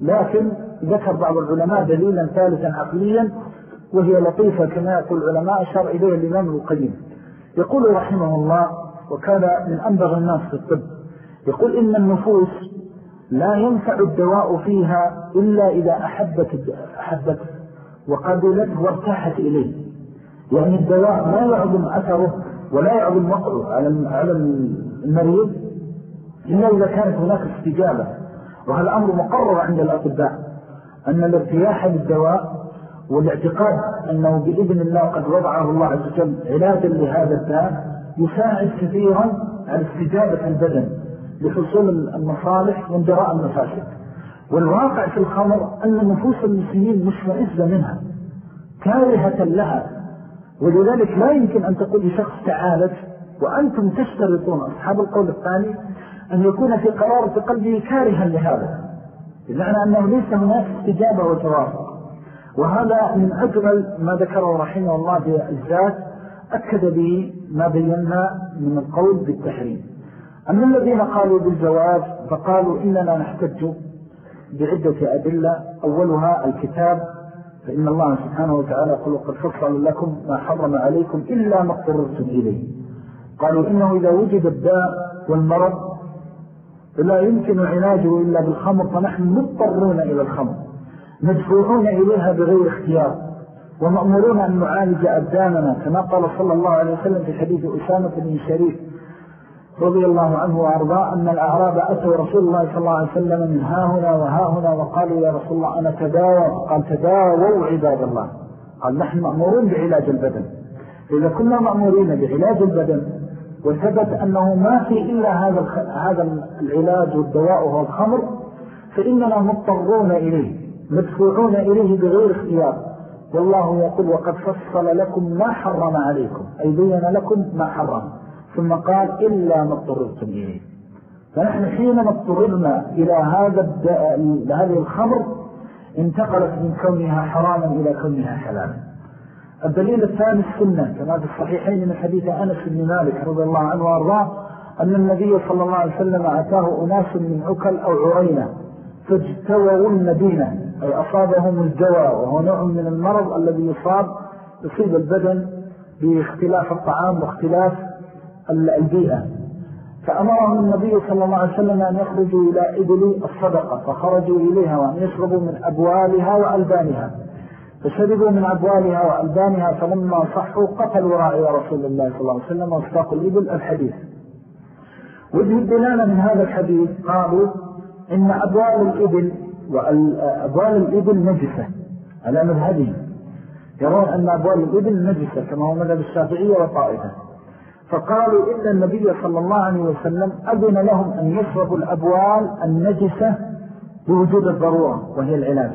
لكن ذكر بعض العلماء دليلا ثالثا عقليا وهي لطيفة كما يقول العلماء أشار إليه الإمام القيم يقول رحمه الله وكان من أنبغ الناس في الطب يقول إن النفوس لا ينفع الدواء فيها إلا إذا أحبت, أحبت وقبلت وارتاحت إليه. يعني الدواء لا يعظم أثره ولا يعظم وقعه على المريض إلا إذا كانت هناك استجابة. وهذا أمر مقرر عند الأطباء أن الارتياح للدواء والاعتقاد أنه بإذن الله قد وضعه الله عز وجل علاجا لهذا الداء يساعد كثيرا على استجابة البدن. لحصول المصالح وانجراء المفاسد. والواقع في الخمر أن نفوس المسلمين مشمئزة منها كارهة لها. ولذلك لا يمكن أن تقول لشخص تعالج وأنتم تشترطون أصحاب القول الثاني أن يكون في قرارة قلبه كارها لهذا. بمعنى أنه ليس هناك استجابة وتوافق وهذا من أجمل ما ذكره رحمه الله بالذات أكد به ما بينا من القول بالتحريم. أما الذين قالوا بالجواز فقالوا إننا نحتج بعدة أدلة. أولها الكتاب فإن الله سبحانه وتعالى قل قد فصل لكم ما حرم عليكم إلا ما اضطررتم إليه. قالوا إنه إذا وجد الداء والمرض لا يمكن علاجه إلا بالخمر فنحن مضطرون إلى الخمر مدفوعون إليها بغير اختيار ومأمرون أن نعالج أبداننا كما قال صلى الله عليه وسلم في حديث أسامة بن شريف رضي الله عنه وأرضاه أن الأعراب أتوا رسول الله صلى الله عليه وسلم من ها هنا وها هنا وقالوا يا رسول الله أنا تداوى. قال تداووا عباد الله. قال نحن مأمورون بعلاج البدن. إذا كنا مأمورين بعلاج البدن وثبت أنه ما في إلا هذا هذا العلاج والدواء وهو الخمر فإننا مضطرون إليه مدفوعون إليه بغير اختيار. والله يقول وقد فصل لكم ما حرم عليكم. أي بيّن لكم ما حرم. ثم قال إلا ما اضطررتم إليه. فنحن حينما اضطررنا إلى هذا هذه الخمر انتقلت من كونها حراما إلى كونها حلالا الدليل الثاني السنة كما في الصحيحين من حديث أنس بن مالك رضي الله عنه وأرضاه أن النبي صلى الله عليه وسلم أتاه أناس من عكل أو عرينة فاجتووا المدينة أي أصابهم الجوى وهو نوع من المرض الذي يصاب يصيب البدن بإختلاف الطعام واختلاف البيئة. فأمرهم النبي صلى الله عليه وسلم أن يخرجوا إلى إبل الصدقة فخرجوا إليها وأن يشربوا من أبوالها وألبانها. فشربوا من أبوالها وألبانها فلما صحوا قتلوا راعي رسول الله صلى الله عليه وسلم واستاقوا الإبل الحديث. وجه الدلالة من هذا الحديث قالوا إن أبوال الإبل وأبوال الإبل نجسة على مذهبهم. يرون أن أبوال الإبل نجسة كما هو مذهب الشافعية وطائفة. فقالوا إن النبي صلى الله عليه وسلم أذن لهم أن يشربوا الأبوال النجسة بوجود الضرورة وهي العلاج.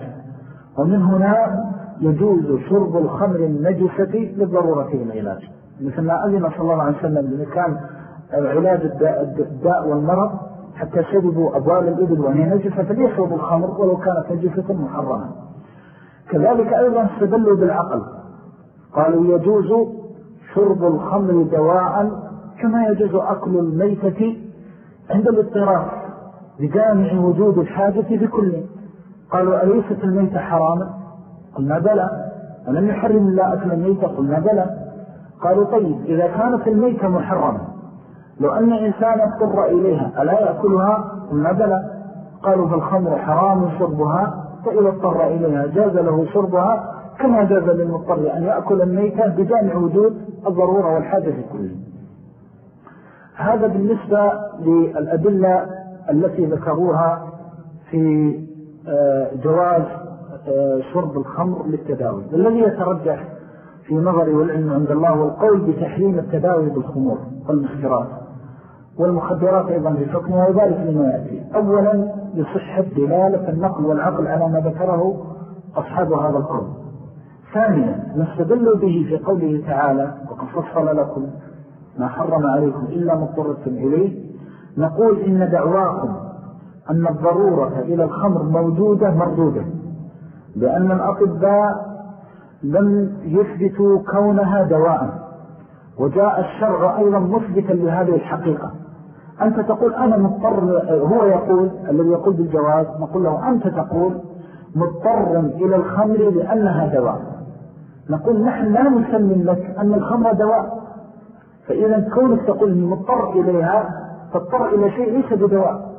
ومن هنا يجوز شرب الخمر النجسة للضرورة العلاج. مثل ما أذن صلى الله عليه وسلم لأن كان علاج الداء والمرض حتى شربوا أبوال الإبل وهي نجسة فليشربوا الخمر ولو كانت نجسة محرمة. كذلك أيضا استدلوا بالعقل. قالوا يجوز شرب الخمر دواء كما يجوز أكل الميتة عند الاضطرار بجامع وجود الحاجة بكل. قالوا أليست الميتة حراما؟ قلنا بلى. ولم يحرم الله أكل الميتة؟ قلنا بلى. قالوا طيب إذا كانت الميتة محرمة لو أن إنسان اضطر إليها ألا يأكلها؟ قلنا بلى. قالوا فالخمر حرام شربها فإذا اضطر إليها جاز له شربها كما جاز للمضطر أن يأكل الميتة بجامع وجود الضرورة والحاجة كله هذا بالنسبة للأدلة التي ذكروها في آه، جواز آه، شرب الخمر للتداوي. والذي يترجح في نظري والعلم عند الله والقول بتحريم التداوي بالخمور والمسكرات والمخدرات أيضا في حكمها وذلك لما يأتي. أولا لصحة دلالة النقل والعقل على ما ذكره أصحاب هذا القول. ثانيا نستدل به في قوله تعالى وقد فصل لكم ما حرم عليكم إلا مضطرتم إليه نقول إن دعواكم أن الضرورة إلى الخمر موجودة مردودة لأن الأطباء لم يثبتوا كونها دواء وجاء الشرع أيضا مثبتا لهذه الحقيقة أنت تقول أنا مضطر هو يقول الذي يقول بالجواز نقول له أنت تقول مضطر إلى الخمر لأنها دواء نقول نحن لا نسلم لك أن الخمر دواء. فإذا كونك تقول مضطر إليها تضطر إلى شيء ليس بدواء.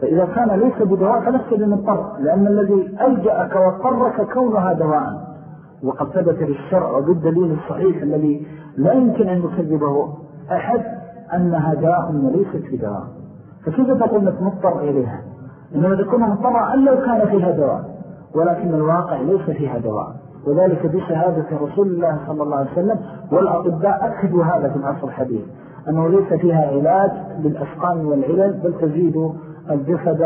فإذا كان ليس بدواء فلست بمضطر لأن الذي ألجأك واضطرك كونها دواء. وقد ثبت للشرع وبالدليل الصحيح الذي لا يمكن أن يكذبه أحد أنها داء وليست بدواء. فكيف تقول أنك مضطر إليها؟ إنما تكون مضطرة أن لو كان فيها دواء ولكن الواقع ليس فيها دواء. وذلك بشهادة رسول الله صلى الله عليه وسلم والأطباء أكدوا هذا في العصر الحديث. أنه ليس فيها علاج للأسقام والعلل بل تزيد الجسد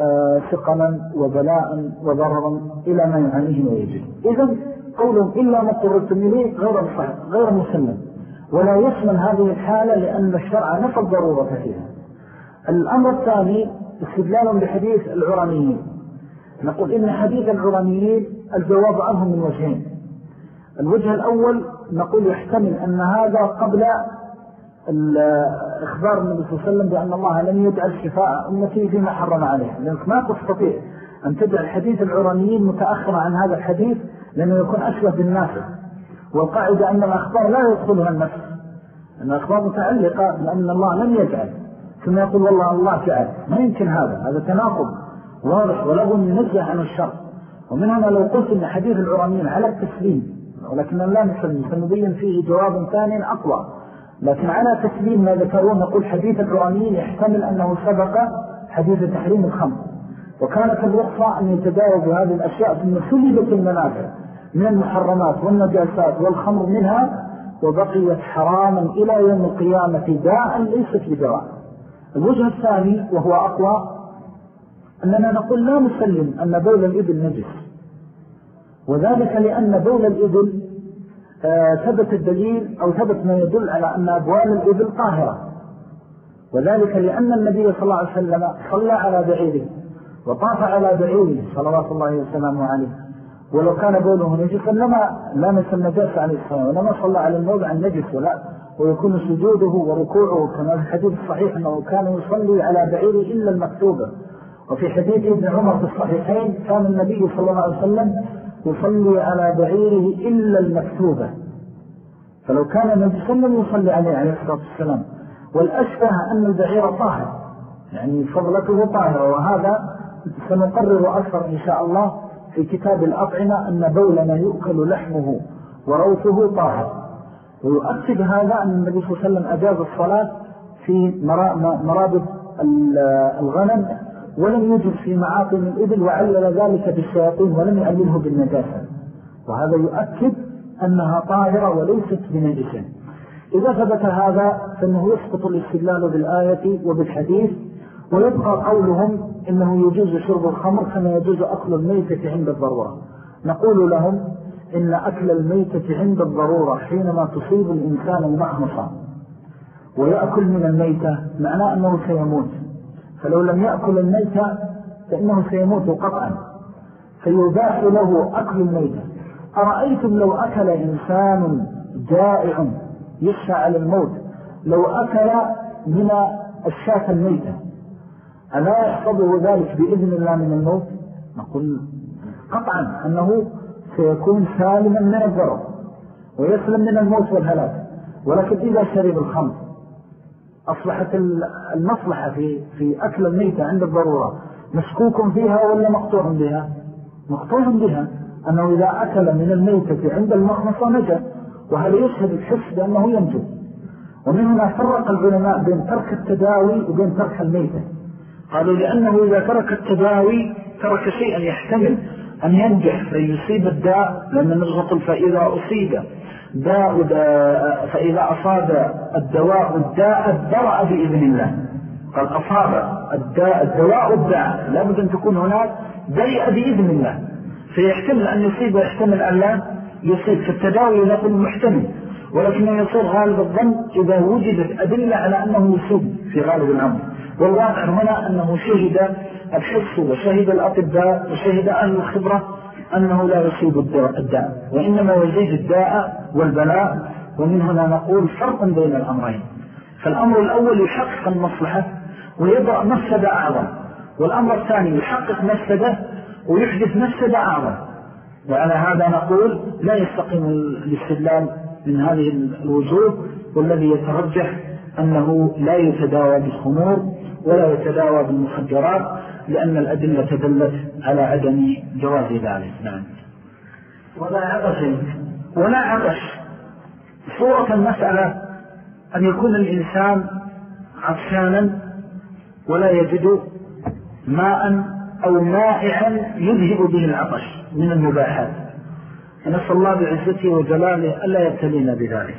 آه، سقما وبلاء وضررا إلى ما يعانيه ويجب إذن قولهم إلا ما اضطررتم إليه غير صحيح غير مسلم. ولا يشمل هذه الحالة لأن الشرع نفى الضرورة فيها. الأمر الثاني استدلال بحديث العرانيين نقول إن حديث العرانيين الجواب عنهم من وجهين. الوجه الأول نقول يحتمل أن هذا قبل إخبار النبي صلى الله عليه وسلم بأن الله لم يجعل شفاء أمتي فيما حرم عليه. لأنك ما تستطيع أن تجعل حديث العرانيين متأخرا عن هذا الحديث لأنه يكون أشبه بالناس والقاعدة أن الأخبار لا يدخلها النفس. أن الأخبار متعلقة بأن الله لم يجعل. ثم يقول والله الله جعل. ما يمكن هذا. هذا تناقض واضح ولغم منزه عن الشر ومن هنا لو قلت أن حديث العرانيين على التسليم. ولكن لا نسلم فنبين فيه جواب ثاني أقوى. لكن على تسليم ما ذكرون نقول حديث العرانيين يحتمل أنه سبق حديث تحريم الخمر. وكانت الرخصة أن يتداوى بهذه الأشياء ثم سلبت المنافع من المحرمات والنجاسات والخمر منها وبقيت حراما إلى يوم القيامة داء ليست بدواء الوجه الثاني وهو أقوى أننا نقول لا نسلم أن بول الإبل نجس. وذلك لأن بول الإبل آه، ثبت الدليل أو ثبت ما يدل على أن أبوال الإبل طاهرة. وذلك لأن النبي صلى الله عليه وسلم صلى على بعيره وطاف على بعيره صلوات الله وسلامه عليه. ولو كان بوله نجسا لما لا نسى النجاس عليه السلام ولما صلى على الموضع النجس ولا ويكون سجوده وركوعه كما في الحديث الصحيح أنه كان يصلي على بعيره إلا المكتوبة. وفي حديث ابن عمر في الصحيحين كان النبي صلى الله عليه وسلم يصلي على بعيره إلا المكتوبة. فلو كان النبي صلى الله عليه وسلم يصلي عليه عليه الصلاة والسلام والأشبه أن البعير طاهر يعني فضلته طاهرة وهذا سنقرر أكثر إن شاء الله في كتاب الأطعمة أن بولنا يؤكل لحمه وروثه طاهر. ويؤكد هذا أن النبي صلى الله عليه وسلم أجاز الصلاة في مرابط الغنم ولم يجد في معاطم الإبل وعلل ذلك بالشياطين ولم يعلله بالنجاسة. وهذا يؤكد أنها طاهرة وليست بنجسة. إذا ثبت هذا فإنه يسقط الاستدلال بالآية وبالحديث ويبقى قولهم إنه يجوز شرب الخمر كما يجوز أكل الميتة عند الضرورة. نقول لهم إن أكل الميتة عند الضرورة حينما تصيب الإنسان المحمصة ويأكل من الميتة معناه أنه سيموت. فلو لم يأكل الميتة فإنه سيموت قطعا. فيباح له أكل الميتة أرأيتم لو أكل إنسان جائع يشفى على الموت لو أكل من الشاة الميتة ألا يحفظه ذلك بإذن الله من الموت؟ نقول قطعا أنه سيكون سالما من الضرر ويسلم من الموت والهلاك. ولكن إذا شرب الخمر أصبحت المصلحة في, في أكل الميتة عند الضرورة مشكوك فيها ولا مقطوع بها؟ مقطوع بها. أنه إذا أكل من الميتة عند المخمصة نجا. وهذا يشهد الحس بأنه ينجو؟ ومن هنا فرق العلماء بين ترك التداوي وبين ترك الميتة. قالوا لأنه إذا ترك التداوي ترك شيئا يحتمل أن ينجح فيصيب الداء لأن نقول فإذا أصيب داء فإذا أصاب الدواء الداء الدرأ بإذن الله. قال أصاب الداء الدواء الداء لابد أن تكون هناك بريئة بإذن الله. فيحتمل أن يصيب ويحتمل أن لا يصيب. في التداوي يقول محتمل ولكنه يصير غالب الظن إذا وجدت أدلة على أنه يصيب في غالب الأمر. والواقع هنا أنه شهد الحس وشهد الأطباء وشهد أهل الخبرة أنه لا يصيب الداء وإنما يزيد الداء والبلاء ومن هنا نقول فرق بين الأمرين. فالأمر الأول يحقق المصلحة ويضع مفسدة أعظم والأمر الثاني يحقق مفسدة ويحدث مفسدة أعظم. وعلى هذا نقول لا يستقيم الاستدلال من هذه الوجوه والذي يترجح أنه لا يتداوى بالخمور ولا يتداوى بالمخدرات. لأن الأدلة دلت على عدم جواز ذلك. نعم. ولا عطش ولا عطش صورة المسألة أن يكون الإنسان عطشانا ولا يجد ماء أو مائعا يذهب به العطش من المباحات. نسأل الله بعزته وجلاله ألا يبتلينا بذلك.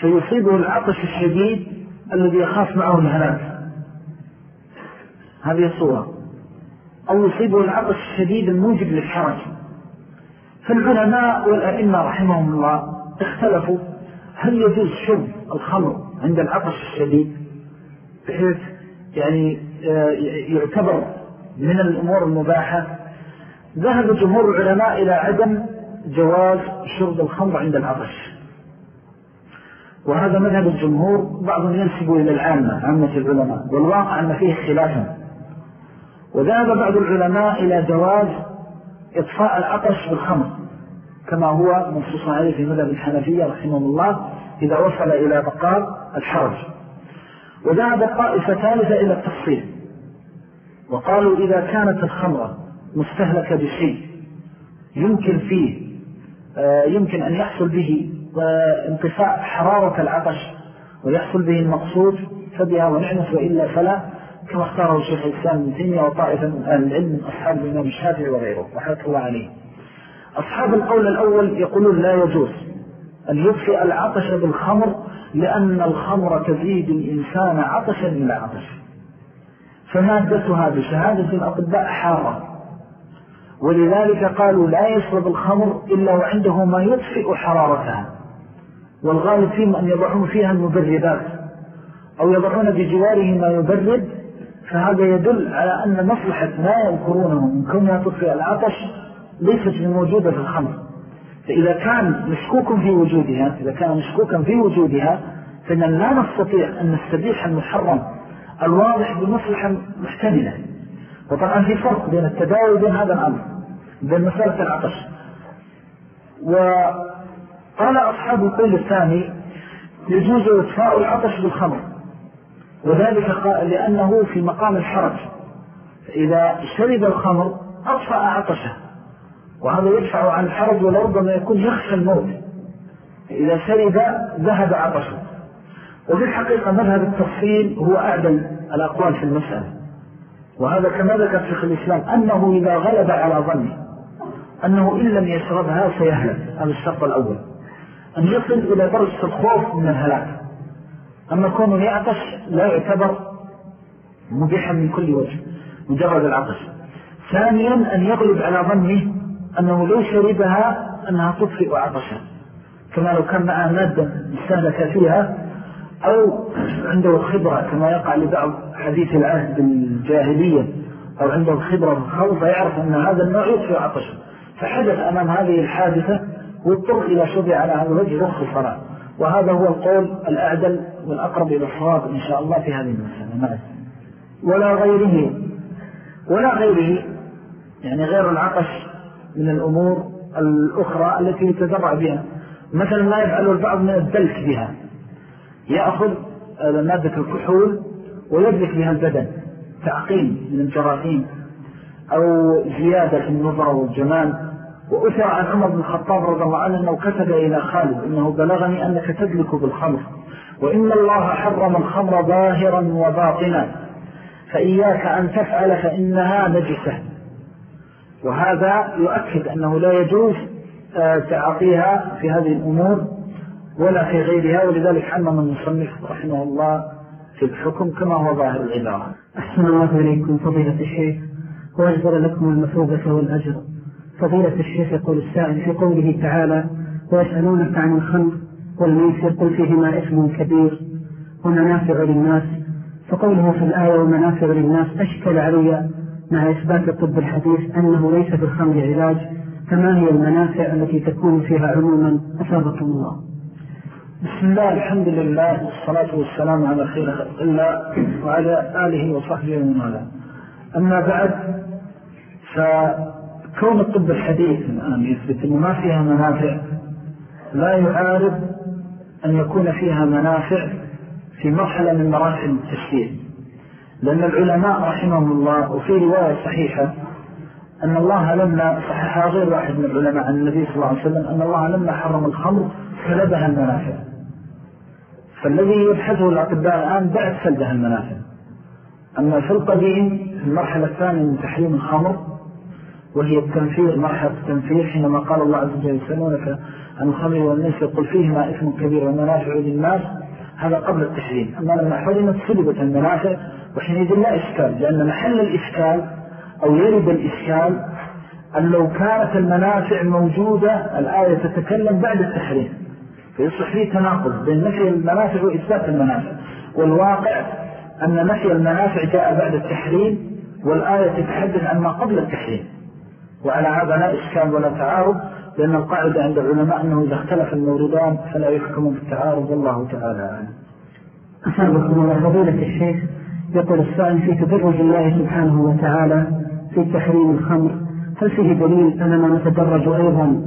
فيصيبه العطش الشديد الذي يخاف معه الهلاك. هذه الصورة. أو يصيبه العطش الشديد الموجب للحرج. فالعلماء والأئمة رحمهم الله اختلفوا هل يجوز شرب الخمر عند العطش الشديد بحيث يعني آه، يعتبر من الأمور المباحة. ذهب جمهور العلماء إلى عدم جواز شرب الخمر عند العطش وهذا مذهب الجمهور بعضهم ينسب إلى العامة عامة العلماء والواقع أن فيه خلافا وذهب بعض العلماء إلى جواز إطفاء العطش بالخمر كما هو منصوص عليه في مذهب الحنفية رحمه الله إذا وصل إلى بقاء الحرج. وذهب الطائفة ثالثة إلى التفصيل وقالوا إذا كانت الخمرة مستهلكة بشيء يمكن فيه آه، يمكن أن يحصل به آه، انقفاء حرارة العطش ويحصل به المقصود فبها ونعمة وإلا فلا. كما اختاره الشيخ الإسلام من تيمية وطائفة من أهل العلم أصحاب الإمام الشافعي وغيره رحمة الله عليه. أصحاب القول الأول يقولون لا يجوز أن يطفئ العطش بالخمر لأن الخمر تزيد الإنسان عطشا إلى عطش. فمادتها بشهادة الأطباء حارة. ولذلك قالوا لا يشرب الخمر إلا وعنده ما يطفئ حرارتها. والغالب فيهم أن يضعون فيها المبردات أو يضعون بجواره ما يبرد فهذا يدل على أن مصلحة ما يذكرونه من كونها تطفئ العطش ليست موجودة في الخمر. فإذا كان مشكوك في وجودها إذا كان مشكوكا في وجودها فإن لا نستطيع أن نستبيح المحرم الواضح بمصلحة محتملة. وطبعا في فرق بين التداوي وبين هذا الأمر بين مسألة العطش. وقال أصحاب القول الثاني يجوز إطفاء العطش بالخمر. وذلك لأنه في مقام الحرج. إذا شرب الخمر أطفأ عطشه. وهذا يدفع عن الحرج ولربما يكون يخشى الموت. إذا شرب ذهب عطشه. وفي الحقيقة مذهب التفصيل هو أعدل الأقوال في المسألة. وهذا كما ذكر شيخ الإسلام أنه إذا غلب على ظنه أنه إن لم يشربها سيهلك. هذا الشرط الأول. أن يصل إلى درجة الخوف من الهلاك. أما كونه يعطش لا يعتبر مبيحا من كل وجه مجرد العطش. ثانيا أن يغلب على ظنه أنه لو شربها أنها تطفئ عطشا. كما لو كان معها مادة مستهلكة فيها أو عنده خبرة كما يقع لبعض حديث العهد بالجاهلية أو عنده خبرة بالخوف فيعرف أن هذا النوع يطفئ عطشا. فحدث أمام هذه الحادثة واضطر إلى شبع على هذا الوجه رخص صلاة وهذا هو القول الأعدل والأقرب إلى الصواب إن شاء الله في هذه المسألة نعم. ولا غيره ولا غيره يعني غير العطش من الأمور الأخرى التي يتذرع بها. مثلا ما يفعل البعض من الدلك بها. يأخذ مادة الكحول ويدلك بها البدن تعقيم من الجراثيم أو زيادة في النظرة والجمال. وأثر عن عمر بن الخطاب رضي الله عنه أنه كتب إلى خالد إنه بلغني أنك تدلك بالخمر. وإن الله حرم الخمر ظاهرا وباطنا فإياك أن تفعل فإنها نجسة. وهذا يؤكد أنه لا يجوز آه، تعاطيها في هذه الأمور ولا في غيرها ولذلك حمم المصنف رحمه الله في الحكم كما هو ظاهر العبارة. أحسن الله إليكم فضيلة الشيخ. وأجبر لكم المثوبة والأجر. فضيلة الشيخ يقول السائل في قوله تعالى ويسألونك عن الخمر والميسر قل فيهما اسم كبير ومنافع للناس فقوله في الآية ومنافع للناس أشكل علي مع إثبات الطب الحديث أنه ليس في الخمر علاج فما هي المنافع التي تكون فيها عموما؟ أثابكم الله. بسم الله الحمد لله والصلاة والسلام على خير خلق الله وعلى آله وصحبه ومن والاه. أما بعد فكون الطب الحديث الآن يثبت أنه ما فيها منافع لا يعارض أن يكون فيها منافع في مرحلة من مراحل التشريع. لأن العلماء رحمهم الله وفي رواية صحيحة أن الله لما صححها غير واحد من العلماء عن النبي صلى الله عليه وسلم أن الله لما حرم الخمر سلبها المنافع. فالذي يبحثه الأطباء الآن بعد سلبها المنافع. أما في القديم في المرحلة الثانية من تحريم الخمر وهي التنفير مرحلة التنفير حينما قال الله عز وجل يسألونك عن الخمر والناس يقول فيهما إثم كبير ومنافع للناس هذا قبل التحريم. أما لما حرمت سلبت المنافع وحينئذ لا إشكال لأن محل الإشكال أو يرد الإشكال أن لو كانت المنافع موجودة الآية تتكلم بعد التحريم. فيصبح فيه تناقض بين نفي المنافع وإثبات المنافع. والواقع أن نفي المنافع جاء بعد التحريم والآية تتحدث عن ما قبل التحريم. وعلى هذا لا إشكال ولا تعارض. لأن القاعدة عند العلماء أنه إذا اختلف الموردان فلا يحكم بالتعارض والله تعالى عنه أسابقكم الله فضيلة الشيخ. يقول السائل في تدرج الله سبحانه وتعالى في تحريم الخمر هل فيه دليل أننا نتدرج أيضا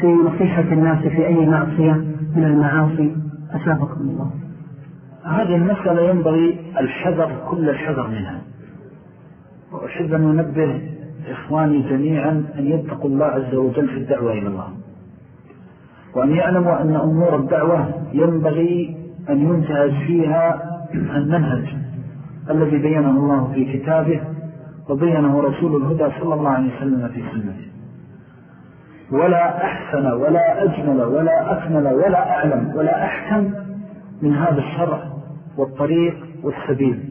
في نصيحة الناس في أي معصية من المعاصي؟ أسابقكم الله. هذه المسألة ينبغي الحذر كل الحذر منها. وأحب أن ننبه إخواني جميعا أن يتقوا الله عز وجل في الدعوة إلى الله. وأن يعلموا أن أمور الدعوة ينبغي أن ينتهج فيها المنهج الذي بينه الله في كتابه وبينه رسول الهدى صلى الله عليه وسلم في سنته. ولا أحسن ولا أجمل ولا أكمل ولا أعلم ولا أحكم من هذا الشرع والطريق والسبيل.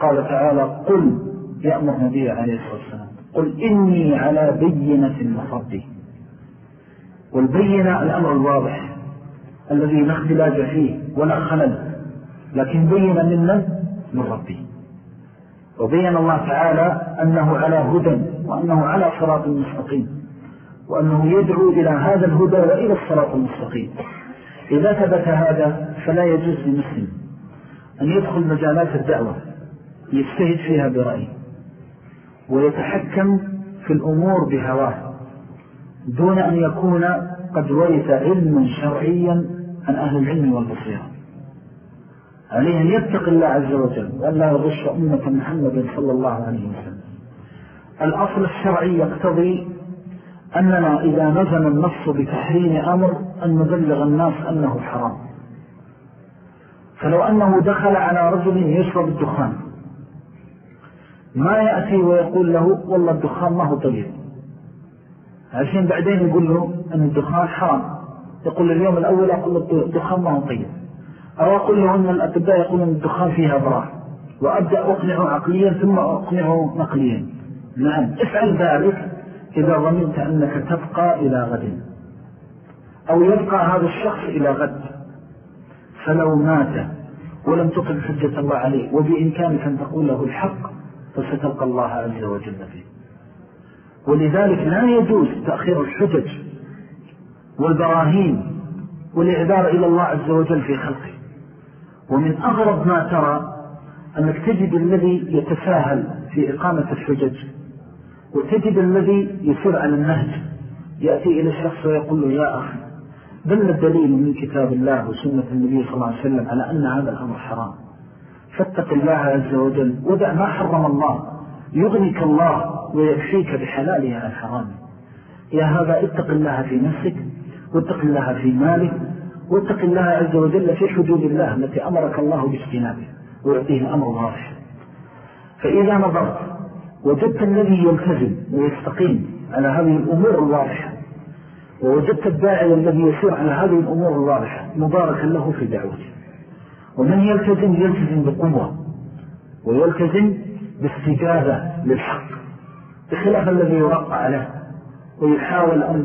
قال تعالى قل يأمر نبي عليه الصلاة والسلام. قل إني على بينة من ربي والبينة الأمر الواضح الذي لا اختلاج فيه ولا خلل لكن بين من من؟ ربي. وبين الله تعالى أنه على هدى وأنه على صراط المستقيم وأنه يدعو إلى هذا الهدى وإلى الصراط المستقيم. إذا ثبت هذا فلا يجوز لمسلم أن يدخل مجالات الدعوة يجتهد فيها برأيه. ويتحكم في الأمور بهواه دون أن يكون قد ورث علما شرعيا عن أهل العلم والبصيرة. عليه أن يتق الله عز وجل وأن لا يغش أمة محمد صلى الله عليه وسلم. الأصل الشرعي يقتضي أننا إذا نزل النص بتحريم أمر أن نبلغ الناس أنه حرام. فلو أنه دخل على رجل يشرب الدخان ما يأتي ويقول له والله الدخان ما هو طيب. عشان بعدين يقول له أن الدخان حرام. يقول اليوم الأول أقول الدخان ما هو طيب. أو أقول له أن الأطباء يقولون الدخان فيها ضرار وأبدأ أقنعه عقليا ثم أقنعه نقليا. نعم افعل ذلك إذا ظننت أنك تبقى إلى غد. أو يبقى هذا الشخص إلى غد. فلو مات ولم تقل حجة الله عليه وبإمكانك أن تقول له الحق فستلقى الله عز وجل فيه. ولذلك لا يجوز تأخير الحجج والبراهين والإعذار إلى الله عز وجل في خلقه. ومن أغرب ما ترى أنك تجد الذي يتساهل في إقامة الحجج وتجد الذي يسير على النهج يأتي إلى الشخص ويقول له يا أخي دل الدليل من كتاب الله وسنة النبي صلى الله عليه وسلم على أن هذا الأمر حرام؟ فاتق الله عز وجل. ودع ما حرم الله. يغنيك الله ويكفيك بحلاله عن حرامه يا هذا اتق الله في نفسك واتق الله في مالك واتق الله عز وجل في حدود الله التي أمرك الله باجتنابها ويعطيه الأمر واضح فإذا نظرت وجدت الذي يلتزم ويستقيم على هذه الأمور الواضحة ووجدت الداعي الذي يسير على هذه الأمور الواضحة مباركا له في دعوته. ومن يلتزم يلتزم بقوة ويلتزم باستجابة للحق بخلاف الذي يرقى عليه ويحاول أن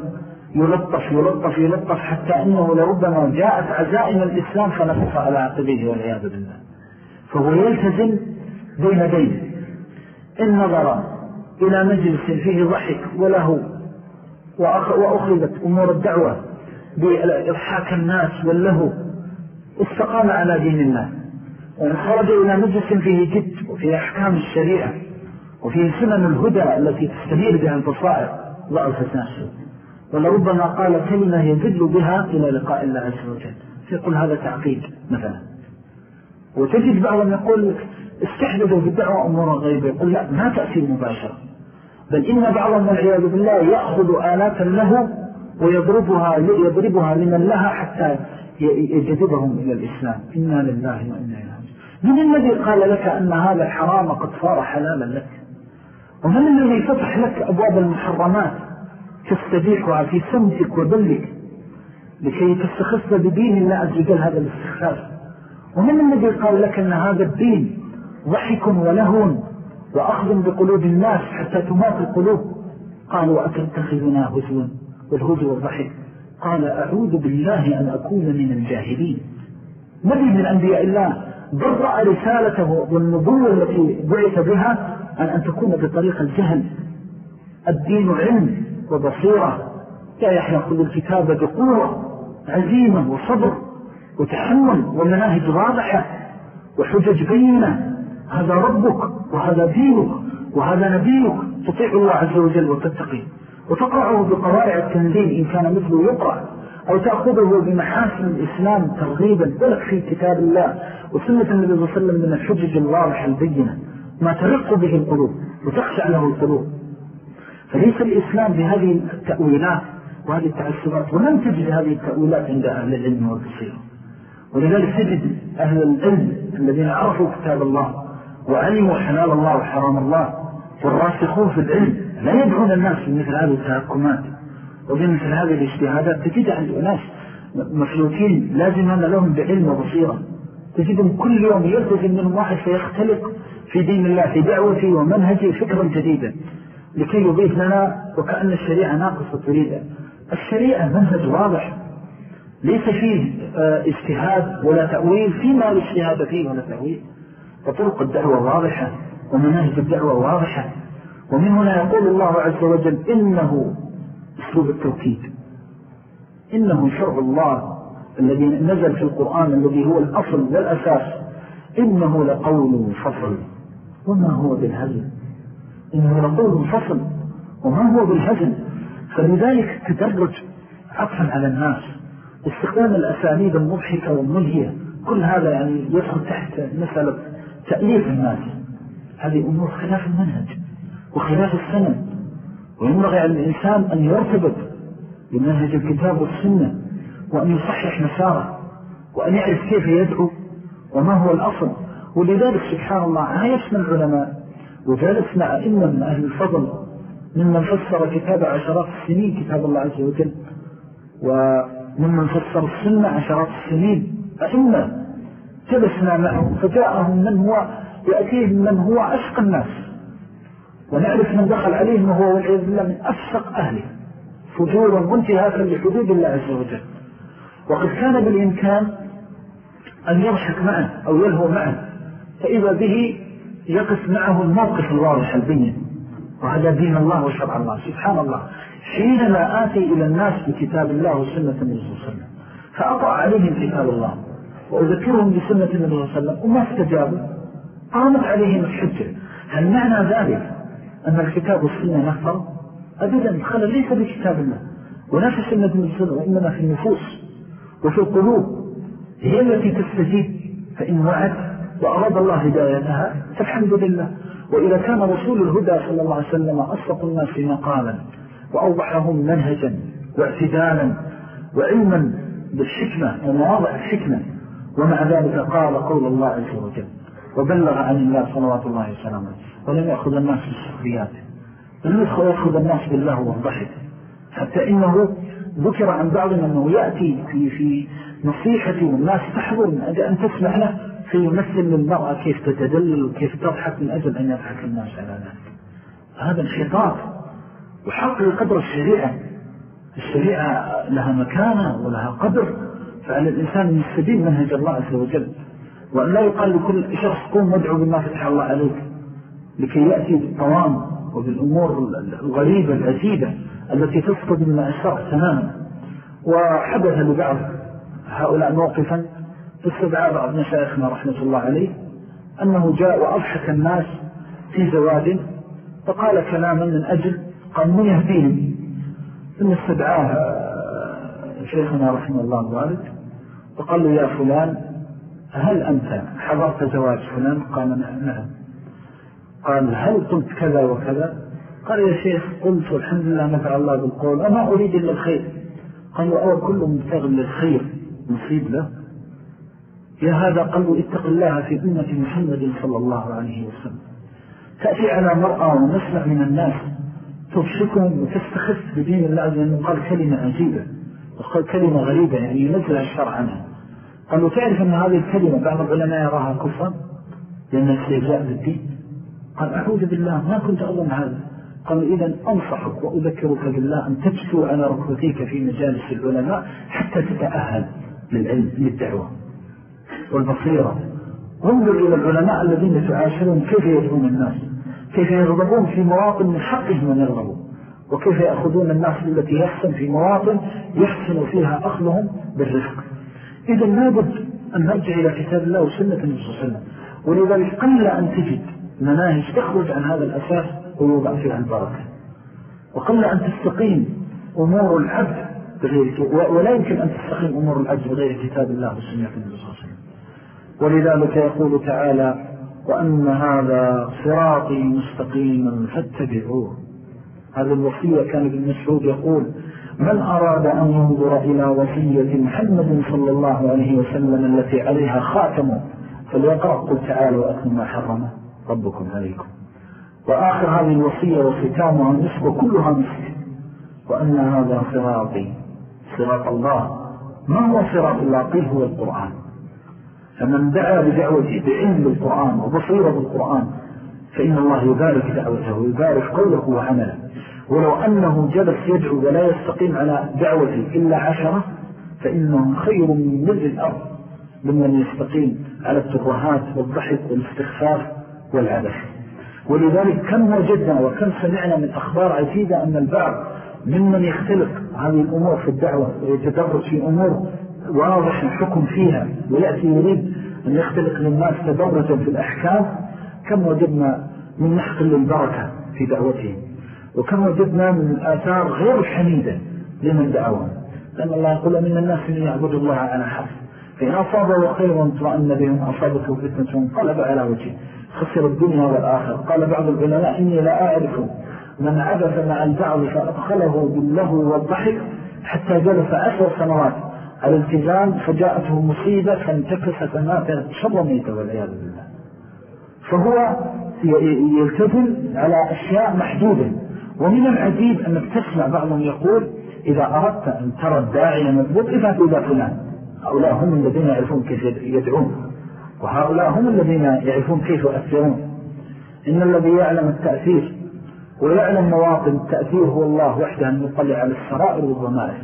يلطف يلطف يلطف حتى أنه لربما جاءت عزائم الإسلام فنفق على عقبيه والعياذ بالله. فهو يلتزم بين بين إن نظر إلى مجلس فيه ضحك وله وأخذت أمور الدعوة بإضحاك الناس والله استقام على دين الله. وإن خرج إلى مجلس فيه جد وفيه أحكام الشريعة وفيه سنن الهدى التي تستهير بها البصائر. ضعفت نفسه ولربما قال كلمة يدل بها إلى لقاء الله عز وجل. فيقول هذا تعقيد مثلا. وتجد بعضهم يقول استحدثوا في الدعوة أمور غيبة. يقول لا ما تأتي مباشرة. بل إن بعضهم والعياذ بالله يأخذ آلاتا له ويضربها يضربها لمن لها حتى يجذبهم إلى الإسلام. إنا لله وإنا إليه من الذي قال لك أن هذا الحرام قد صار حلالا لك؟ ومن الذي فتح لك أبواب المحرمات تستبيحها في سمتك وذلك لكي تستخف بدين الله عز وجل هذا الاستخفاف؟ ومن الذي قال لك أن هذا الدين ضحك ولهون وأخذ بقلوب الناس حتى تمات القلوب؟ قالوا أتتخذنا هزوا والهزو والضحك. قال أعوذ بالله أن أكون من الجاهلين. نبي من أنبياء الله برأ رسالته والنبوة التي بعث بها أن أن تكون بطريق الجهل. الدين علم وبصيرة. لا يحيى الكتاب بقوة عزيمة وصبر وتحمل ومناهج واضحة وحجج بينة. هذا ربك وهذا دينك وهذا نبيك. تطيع الله عز وجل وتتقي. وتقرأه بقوارع التنزيل إن كان مثله يقرأ أو تأخذه بمحاسن الإسلام ترغيبا ولك في كتاب الله وسنة النبي صلى الله عليه وسلم من الحجج الواضحة البينة ما ترق به القلوب وتخشع له القلوب. فليس الإسلام بهذه التأويلات وهذه التعسبات ولم تجد هذه التأويلات عند أهل العلم والبصير ولذلك تجد أهل العلم الذين عرفوا كتاب الله وعلموا حلال الله وحرام الله والراسخون في العلم لا يدعون الناس بمثل هذه التهكمات. وبمثل هذه الاجتهادات تجد عند أناس مفلوكين لازم لهم بعلم وبصيرة. تجدهم كل يوم يلتزم منهم واحد فيختلق في دين الله في دعوته ومنهجه فكرا جديدا. لكي يضيف لنا وكأن الشريعة ناقصة تريد الشريعة منهج واضح. ليس فيه آه، اجتهاد ولا تأويل فيما الاجتهاد فيه ولا تأويل. فطرق الدعوة واضحة. ومناهج الدعوة واضحة. ومن هنا يقول الله عز وجل إنه أسلوب التوكيد إنه شرع الله الذي نزل في القرآن الذي هو الأصل والأساس. إنه لقول فصل. وما هو بالهزل؟ إنه لقول فصل. وما هو بالهزل؟ فلذلك تدرج عطفا على الناس. استخدام الأسانيد المضحكة والملهية. كل هذا يعني يدخل تحت مسألة تأليف الناس. هذه أمور خلاف المنهج وخلاف السنة وينبغي على الإنسان أن يرتبط بمنهج الكتاب والسنة وأن يصحح مساره وأن يعرف كيف يدعو وما هو الأصل. ولذلك سبحان الله عايشنا العلماء وجالسنا أئمة من أهل الفضل ممن فسر كتاب عشرات السنين كتاب الله عز وجل وممن فسر السنة عشرات السنين. أئمة جلسنا معهم فجاءهم من هو يأتيهم من هو أشق الناس. ونعرف من دخل عليهم وهو والعياذ بالله من أفسق أهله. فجورا وانتهاكا لحدود الله عز وجل. وقد كان بالإمكان أن يضحك معه أو يلهو معه. فإذا به يقف معه الموقف الواضح البين وهذا دين الله وشرع الله. سبحان الله. حينما آتي إلى الناس بكتاب الله وسنة النبي صلى الله عليه وسلم. فأقع عليهم كتاب الله. وأذكرهم بسنة النبي صلى الله عليه وسلم. وما استجابوا. قامت عليهم الحجة. هل معنى ذلك أن الكتاب والسنة نفر؟ أبدا الخلل ليس بكتاب الله. سنة النبي وسلم وإنما في النفوس وفي القلوب. هي التي تستجيب فإن وعد وأراد الله هدايتها فالحمد لله. وإذا كان رسول الهدى صلى الله عليه وسلم أصدق الناس مقالا وأوضحهم منهجا واعتدالا وعلما بالحكمة ومواضع الحكمة ومع ذلك قال قول الله عز وجل وبلغ عن الله صلوات الله وسلامه. ولم يأخذ الناس بالسخريات لم يأخذ الناس بالله والضحك. حتى إنه ذكر عن بعضهم أنه يأتي في, في نصيحة والناس تحضر من أجل أن تسمع له فيمثل للمرأة كيف تتدلل وكيف تضحك من أجل أن يضحك الناس على ذلك. هذا انحطاط وحق قدر الشريعة. الشريعة لها مكانة ولها قدر. فعلى الإنسان يستدين منهج الله عز وجل. وأن لا يقال لكل شخص قوم وادعو بما فتح الله عليك لكي يأتي بالطوام وبالأمور الغريبة العجيبة التي تفقد من الشرع تماما. وحدث لبعض هؤلاء موقفا استدعى بعض مشايخنا رحمة الله عليه أنه جاء وأضحك الناس في زواج فقال كلاما من أجل قال من يهديهم. ثم استدعاه شيخنا رحمه الله الوالد وقال له يا فلان هل أنت حضرت زواج فلان؟ قال نعم. قال هل قلت كذا وكذا؟ قال يا شيخ قلت والحمد لله نفع الله بالقول. أما أريد إلا الخير؟ قال أول كل مبتغل للخير نصيب له. يا هذا قال اتق الله في أمة محمد صلى الله عليه وسلم. تأتي على مرأة ونسمع من الناس تفشكهم وتستخف بدين الله لأنه قال كلمة عجيبة وقال كلمة غريبة يعني ينزل الشرع عنها. قالوا تعرف أن هذه الكلمة بعض العلماء يراها كفرا؟ لأن استهزاء بالدين. قال أعوذ بالله ما كنت أظن هذا. قالوا إذا أنصحك وأذكرك بالله أن تجسو على ركبتيك في مجالس العلماء حتى تتأهل للعلم للدعوة والبصيرة. وانظر إلى العلماء الذين تعاشرون كيف يدعون الناس؟ كيف يغضبون في مواطن من حقهم أن يغضبوا وكيف يأخذون الناس التي يحسن في مواطن يحسن فيها أخذهم بالرفق إذا لابد أن نرجع إلى كتاب الله وسنة النبي صلى الله عليه وسلم. ولذلك قل أن تجد مناهج تخرج عن هذا الأساس ويوضع فيها البركة. وقل أن تستقيم أمور العبد بغير ولا يمكن أن تستقيم أمور العبد بغير كتاب الله وسنة النبي صلى الله عليه وسلم. ولذلك يقول تعالى وأن هذا صراطي مستقيما فاتبعوه. هذه الوصية كان ابن مسعود يقول من أراد أن ينظر إلى وصية محمد صلى الله عليه وسلم التي عليها خاتمه فليقرأ قل تعالى وأكل ما حرمه. ربكم عليكم. وآخر هذه الوصية وختامها النسبة كلها مسك وأن هذا صراطي. صراط الله. ما هو صراط الله؟ قيل هو القرآن. فمن دعا بدعوته بعلم بالقرآن وبصيرة بالقرآن فإن الله يبارك دعوته ويبارك قوله وعمله. ولو أنه جلس يدعو ولا يستقيم على دعوته إلا عشرة فإنه خير من ملء الأرض ممن يستقيم على الترهات والضحك والاستخفاف والعبث. ولذلك كم وجدنا وكم سمعنا من أخبار عجيبة أن البعض ممن يختلق هذه الأمور في الدعوة ويتدرج في أمور واضح الحكم فيها ويأتي يريد أن يختلق للناس تدرجا في الأحكام كم وجدنا من نحق للبركة في دعوتهم. وكم وجدنا من الآثار غير الحميدة لمن دعوهم لأن الله يقول من الناس من يعبد الله على حرف. فإن أصابه خيرا طرأن بهم أصابته فتنة قلب على وجهه. خسر الدنيا والآخر قال بعض العلماء إني لا أعرف من عبث مع البعض فأدخله بالله والضحك حتى جلس عشر سنوات. على التزام فجاءته مصيبة فانتكس فمات شر ميت والعياذ بالله. فهو يلتزم على أشياء محدودة. ومن العجيب أنك تسمع بعضهم يقول إذا أردت أن ترى الداعية مضبوط إذا إلى فلان. هؤلاء هم الذين يعرفون كيف يدعون. وهؤلاء هم الذين يعرفون كيف يؤثرون. إن الذي يعلم التأثير ويعلم مواطن التأثير هو الله وحده المطلع على السرائر والضمائر.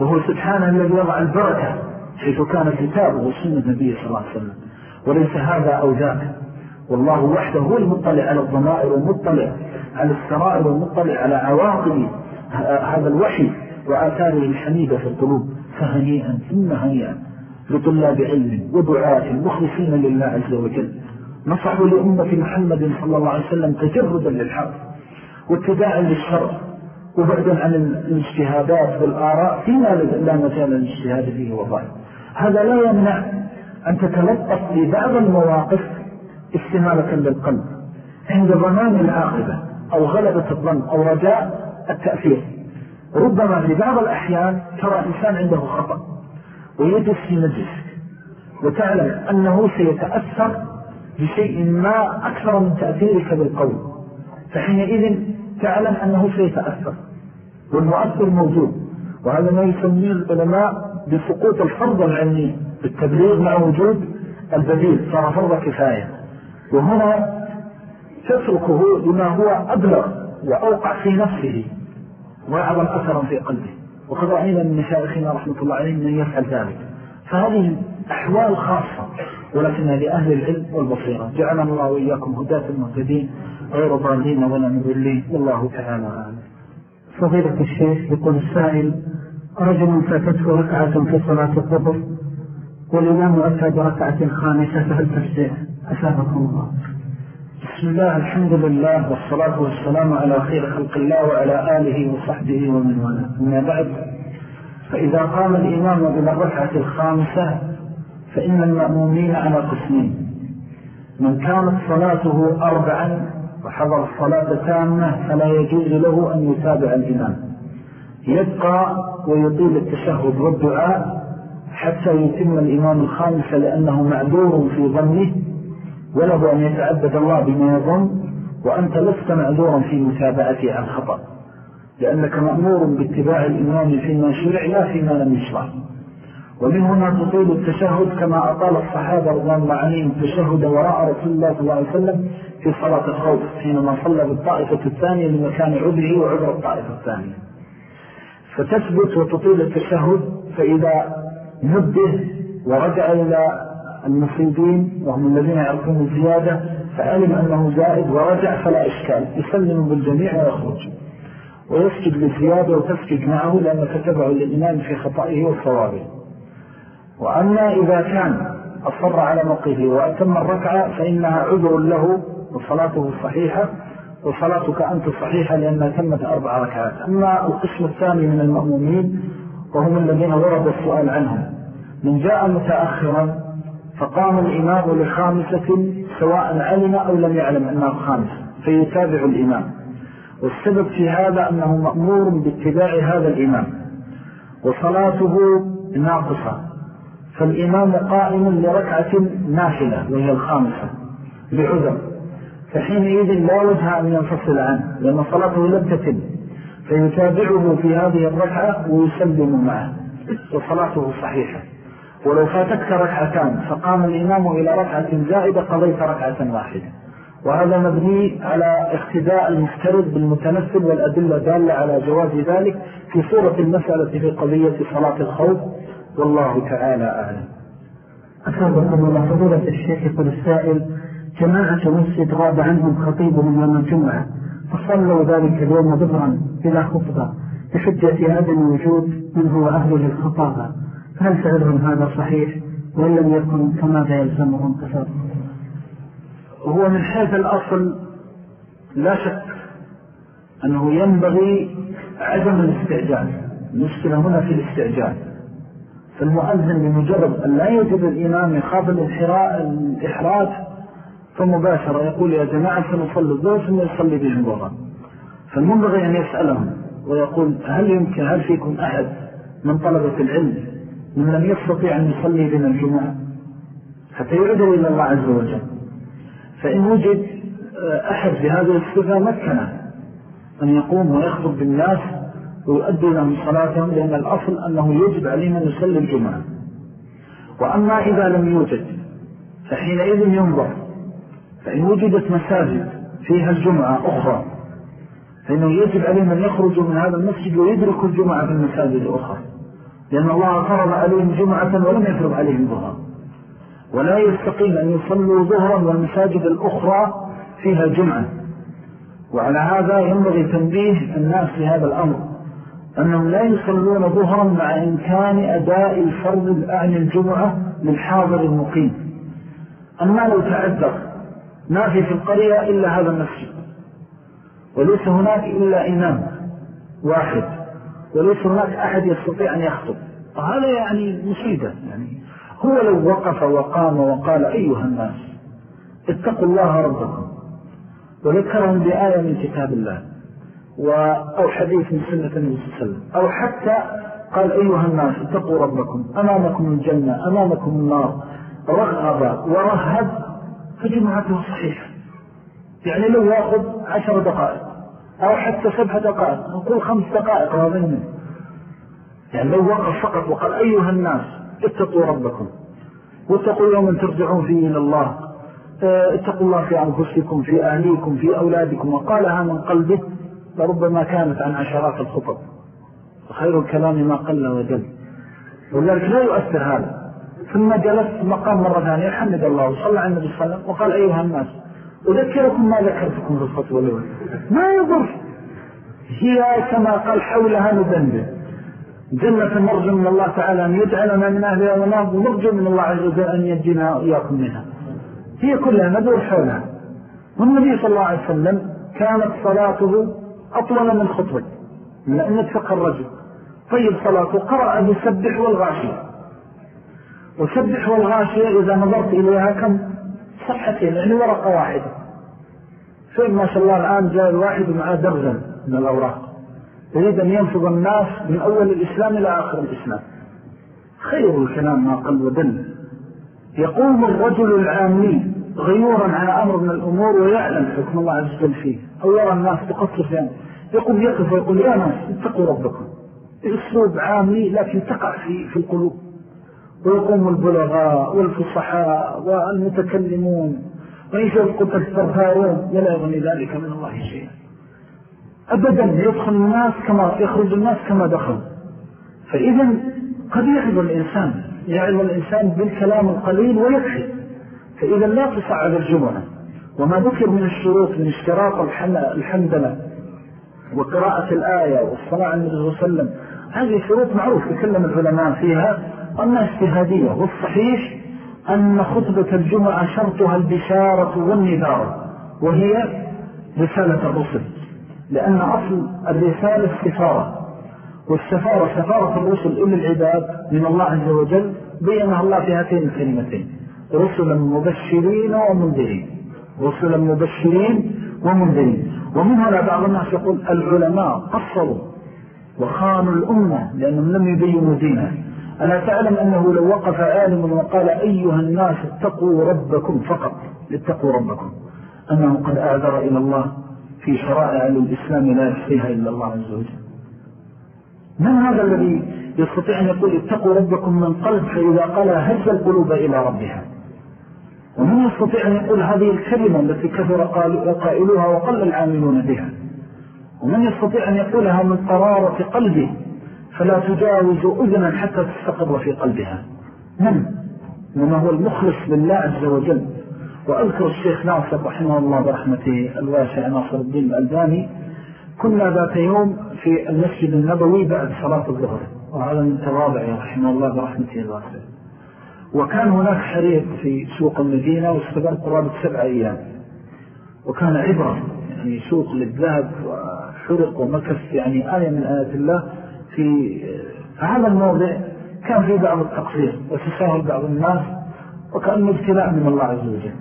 وهو سبحانه الذي يضع البركة حيث كان كتابه وسنة النبي صلى الله عليه وسلم. وليس هذا أو ذاك والله وحده هو المطلع على الضمائر والمطلع على السرائر والمطلع على عواقب هذا الوحي وآثاره الحميدة في القلوب. فهنيئا ثم هنيئا لطلاب علم ودعاة مخلصين لله عز وجل. نصحوا لأمة محمد صلى الله عليه وسلم تجردا للحق واتباعا للشرع وبعدا عن الاجتهادات والآراء فيما لا مجال الاجتهاد فيه وضعه هذا لا يمنع أن تتلطف لبعض المواقف استمالة للقلب. عند ضمان العاقبة أو غلبة الظن أو رجاء التأثير. ربما في بعض الأحيان ترى إنسان عنده خطأ ويجلس في مجلسك وتعلم أنه سيتأثر بشيء ما أكثر من تأثيرك بالقول. فحينئذ تعلم أنه سيتأثر والمؤثر موجود. وهذا ما يسميه العلماء بسقوط الفرض العلمي بالتبليغ مع وجود البديل صار فرض كفاية. وهنا تتركه لما هو أبلغ وأوقع في نفسه وأعظم أثرا في قلبه. وقد رأينا من مشايخنا رحمة الله عليه من يفعل ذلك. فهذه أحوال خاصة ولكنها لأهل العلم والبصيرة. جعلنا الله وإياكم هداة المهتدين غير ضالين ولا مذلين والله تعالى أعلم. فضيلة الشيخ يقول السائل رجل فاتته ركعة في صلاة الظهر والإمام أتى بركعة خامسة فهل تفسيه أسابقكم الله. بسم الله الحمد لله والصلاة والسلام على خير خلق الله وعلى آله وصحبه ومن والاه. أما بعد فإذا قام الإمام إلى الركعة الخامسة فإن المأمومين على قسمين. من كانت صلاته أربعا وحضر الصلاة تامة فلا يجوز له أن يتابع الإمام. يبقى ويطيل التشهد والدعاء حتى يتم الإمام الخامسة لأنه معذور في ظنه وله أن يتعبد الله بما يظن وأنت لست معذورا في متابعته عن خطأ لأنك مأمور باتباع الإمام فيما شرع لا فيما لم يشرع. ومن هنا تطيل التشهد كما أطال الصحابة رضوان الله عنهم التشهد وراء رسول الله صلى الله عليه وسلم في صلاة الخوف حينما صلى بالطائفة الثانية لمكان عذره وعذر الطائفة الثانية. فتثبت وتطيل التشهد فإذا نبه ورجع إلى المصيبين وهم الذين يعرفون الزيادة فعلم أنه زائد ورجع فلا إشكال. يسلم بالجميع ويخرج. ويسجد للزيادة وتسجد معه لأنك تبع للإمام في خطائه وصوابه. وأما إذا كان أصر على موقفه وأتم الركعة فإنها عذر له وصلاته صحيحة وصلاتك أنت صحيحة لأنها تمت أربع ركعات. أما القسم الثاني من المأمومين وهم الذين ورد السؤال عنهم من جاء متأخرا فقام الإمام لخامسة سواء علم أو لم يعلم أنها الخامسة فيتابع الإمام. والسبب في هذا أنه مأمور باتباع هذا الإمام. وصلاته ناقصة. فالإمام قائم لركعة نافلة وهي الخامسة بعذر. فحينئذ لا وجه أن ينفصل عنه لأن صلاته لم تتم. فيتابعه في هذه الركعة ويسلم معه. وصلاته صحيحة. ولو فاتتك ركعتان فقام الإمام إلى ركعة زائدة قضيت ركعة واحدة. وهذا مبني على اختداء المفترض بالمتنفل والأدلة دالة على جواز ذلك في صورة المسألة في قضية صلاة الخوف. والله تعالى أعلم. أسابقكم الله فضولة الشيخ يقول السائل جماعة مسجد غاب عنهم خطيبهم يوم الجمعة فصلوا ذلك اليوم ظهرا بلا خطبة بحجة عدم وجود من هو أهل للخطابة. هل فعلهم هذا صحيح؟ وإن لم يكن فماذا يلزمهم أثر هو من حيث الأصل لا شك أنه ينبغي عدم الاستعجال. المشكلة هنا في الاستعجال. فالمؤذن بمجرد أن لا يجب الإمام يخاف الإحراج فمباشرة يقول يا جماعة سنصلي الظهر ثم يصلي بهم ظهرا فالمنبغي أن يسألهم ويقول هل يمكن هل فيكم أحد من طلبة العلم من لم يستطيع أن يصلي بنا الجمعة حتى يعذر إلى الله عز وجل. فإن وجد آه، أحد بهذه الصفة مكنه أن يقوم ويخطب بالناس ويؤدي لهم صلاتهم لأن الأصل أنه يجب عليهم أن يصلي الجمعة. وأما إذا لم يوجد فحينئذ ينظر. فإن وجدت مساجد فيها الجمعة أخرى فإنه يجب عليهم أن يخرجوا من هذا المسجد ويدركوا الجمعة في المساجد الأخرى. لأن الله فرض عليهم جمعة ولم يفرض عليهم ظهرا ولا يستقيم أن يصلوا ظهرا والمساجد الأخرى فيها جمعة. وعلى هذا ينبغي تنبيه الناس في هذا الأمر أنهم لا يصلون ظهرا مع إمكان أداء الفرض الأعني الجمعة للحاضر المقيم. أما لو تعذر ما في في القرية إلا هذا المسجد وليس هناك إلا إمام واحد. وليس هناك أحد يستطيع أن يخطب. هذا يعني مصيبة يعني هو لو وقف وقام وقال أيها الناس اتقوا الله ربكم وذكرهم بآية من كتاب الله أو حديث من سنة النبي صلى الله عليه وسلم أو حتى قال أيها الناس اتقوا ربكم أمامكم الجنة أمامكم النار. رغب ورهب فجمعته صحيحة. يعني لو يأخذ عشر دقائق أو حتى سبع دقائق نقول خمس دقائق هذا يعني لو وقف فقط وقال أيها الناس اتقوا ربكم واتقوا يوما ترجعون فيه إلى الله آه، اتقوا الله في أنفسكم في أهليكم في أولادكم. وقالها من قلبه لربما كانت عن عشرات الخطب. وخير الكلام ما قل وجل. ولذلك لا يؤثر هذا. ثم جلس مقام مرة ثانية حمد الله وصلى على النبي صلى الله عليه وسلم وقال أيها الناس أذكركم ما ذكرتكم في الخطوة الأولى ما يضر. هي كما قال حولها ندنبه جنة نرجو من الله تعالى أن يجعلنا من أهلها ونرجو ونرجو من الله عز وجل أن يجينا إياكم منها. هي كلها ندور حولها. والنبي صلى الله عليه وسلم كانت صلاته أطول من خطوة. لأن يتفق الرجل. طيب صلاته قرأ بسبح والغاشية. وسبح والغاشية إذا نظرت إليها كم؟ صفحتين يعني ورقة واحدة فإن ما شاء الله الآن جاء الواحد معه درزا من الأوراق. يريد أن ينفض الناس من أول الإسلام إلى آخر الإسلام. خير الكلام ما قل ودل. يقوم الرجل العامي غيورا على أمر من الأمور ويعلم حكم الله عز وجل فيه. أو يرى الناس تقصر فيه يقول يقف ويقول يا ناس اتقوا ربكم. بأسلوب عامي لكن تقع في, في القلوب. ويقوم البلغاء والفصحاء والمتكلمون ويشرق الثرثارون ولا يغني ذلك من الله شيئا. أبدا يدخل الناس كما يخرج الناس كما دخل فإذا قد يعظ الإنسان يعظ الإنسان بالكلام القليل ويكفي. فإذا لا تصعب الجمعة وما ذكر من الشروط من اشتراط الحمدلة وقراءة الآية والصلاة على النبي صلى الله عليه وسلم. هذه شروط معروف يتكلم العلماء فيها. أنها اجتهادية والصحيح أن خطبة الجمعة شرطها البشارة والنذارة وهي رسالة الرسل لأن أصل الرسالة السفارة والسفارة سفارة الرسل إلى العباد من الله عز وجل بينها الله في هاتين الكلمتين رسلا مبشرين ومنذرين رسلا مبشرين ومنذرين ومن هنا بعض الناس يقول العلماء قصروا وخانوا الأمة لأنهم لم يبينوا دينها ألا تعلم أنه لو وقف عالم وقال أيها الناس اتقوا ربكم فقط اتقوا ربكم أنه قد أعذر إلى الله في شرائع الإسلام لا يحصيها إلا الله عز وجل. من هذا الذي يستطيع أن يقول اتقوا ربكم من قلب فإذا قال هز القلوب إلى ربها؟ ومن يستطيع أن يقول هذه الكلمة التي كثر قائلوها وقل العاملون بها؟ ومن يستطيع أن يقولها من قرارة قلبه؟ فلا تجاوز أذنا حتى تستقر في قلبها. من؟ من هو المخلص لله عز وجل. وأذكر الشيخ ناصر رحمه الله برحمته الواسع ناصر الدين الألباني كنا ذات يوم في المسجد النبوي بعد صلاة الظهر. وهذا من تواضع رحمه الله برحمته الواسع. وكان هناك حريق في سوق المدينة واستمر قرابة سبع أيام. وكان عبرة يعني سوق للذهب وحرق ومكس يعني آية من آيات الله. في هذا الموضع كان في بعض التقصير وتساهل بعض الناس وكأنه ابتلاء من الله عز وجل.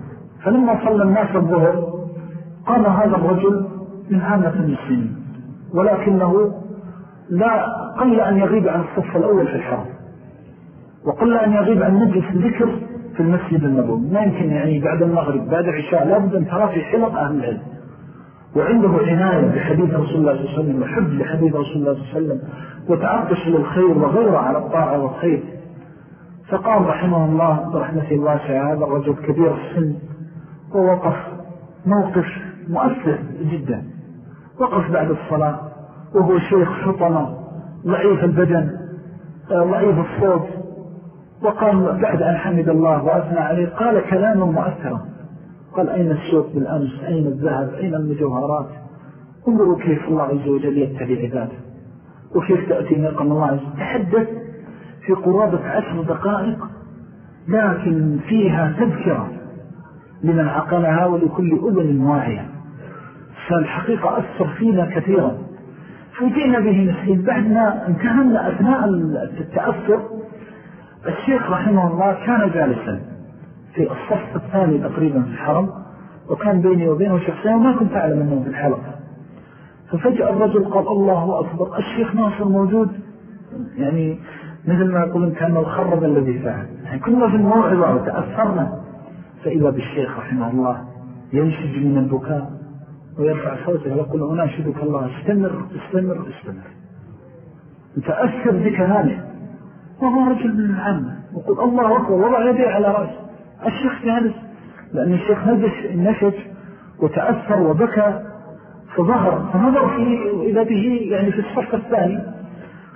فلما صلى الناس الظهر قام هذا الرجل من عامة المسلمين ولكنه لا قل أن يغيب عن الصف الأول في الحرم وقل أن يغيب عن مجلس الذكر في المسجد النبوي. ما يمكن يعني بعد المغرب بعد العشاء لابد أن ترى في حلق أهل العلم. وعنده عناية بحديث رسول الله صلى الله عليه وسلم وحب لحديث رسول الله صلى الله عليه وسلم وتعطش للخير وغيره على الطاعة والخير. فقام رحمه الله برحمة الواسعة هذا الرجل كبير السن ووقف موقف مؤثر جدا. وقف بعد الصلاة وهو شيخ شطنة ضعيف البدن ضعيف الصوت. وقام بعد أن حمد الله وأثنى عليه قال كلاما مؤثرا. قال أين السوق بالأمس؟ أين الذهب؟ أين المجوهرات؟ انظروا كيف الله عز وجل يتبع عباده. وكيف تأتي نقم الله؟ عز وجل تحدث في قرابة عشر دقائق لكن فيها تذكرة لمن عقلها ولكل أذن واعية. فالحقيقة أثر فينا كثيرا. فجئنا به مسكين بعد ما انتهمنا أثناء التأثر. الشيخ رحمه الله كان جالسا. في الصف الثاني تقريبا في الحرم وكان بيني وبينه شخصين وما كنت أعلم أنه في الحلقة. ففجأة الرجل قال الله أكبر الشيخ ناصر موجود؟ يعني مثل ما يقولون كأنه خرب الذي فعل. يعني كنا في الموعظة وتأثرنا. فإذا بالشيخ رحمه الله ينشج من البكاء ويرفع صوته ويقول أناشدك الله استمر استمر استمر. متأثر بكلامه. وهو رجل من العامة. وقل الله أكبر وضع يديه على رأسه. الشيخ جالس لأن الشيخ نشج وتأثر وبكى فظهر فنظر فيه إذا به يعني في الصف الثاني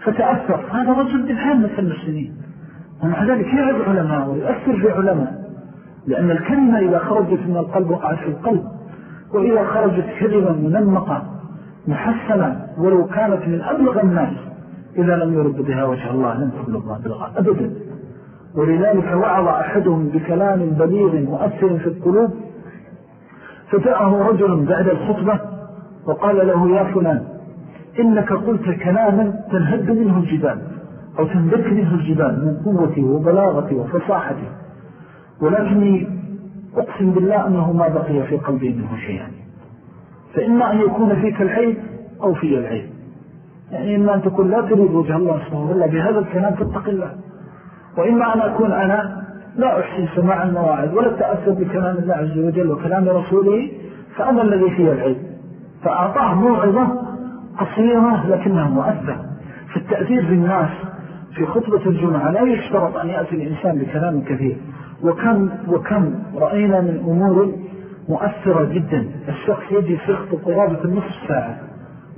فتأثر. هذا رجل من عامة المسلمين. ومع ذلك يعب علماء ويؤثر في علماء لأن الكلمة إذا خرجت من القلب وقعت في القلب وإذا خرجت كلمة منمقة محسنة ولو كانت من أبلغ الناس إذا لم يرد بها وجه الله لن تبلغ بلغة أبدا. ولذلك وعظ أحدهم بكلام بليغ مؤثر في القلوب فجاءه رجل بعد الخطبة وقال له يا فلان إنك قلت كلاما تنهد منه الجبال أو تنبك منه الجبال من قوتي وبلاغتي وفصاحتي ولكني أقسم بالله أنه ما بقي في قلبي منه شيئا. فإما أن يكون فيك العيب أو في العيب. يعني إما أن تكون لا تريد وجه الله سبحانه وتعالى بهذا الكلام تتق الله. وإما أن أكون أنا لا أحسن سماع المواعظ ولا تأثر بكلام الله عز وجل وكلام رسوله فأنا الذي فيه العيب فأعطاه موعظة قصيرة لكنها مؤثرة. في التأثير بالناس في خطبة الجمعة لا يشترط أن يأتي الإنسان بكلام كثير. وكم, وكم رأينا من أمور مؤثرة جدا. الشخص يجي خطب قرابة النصف ساعة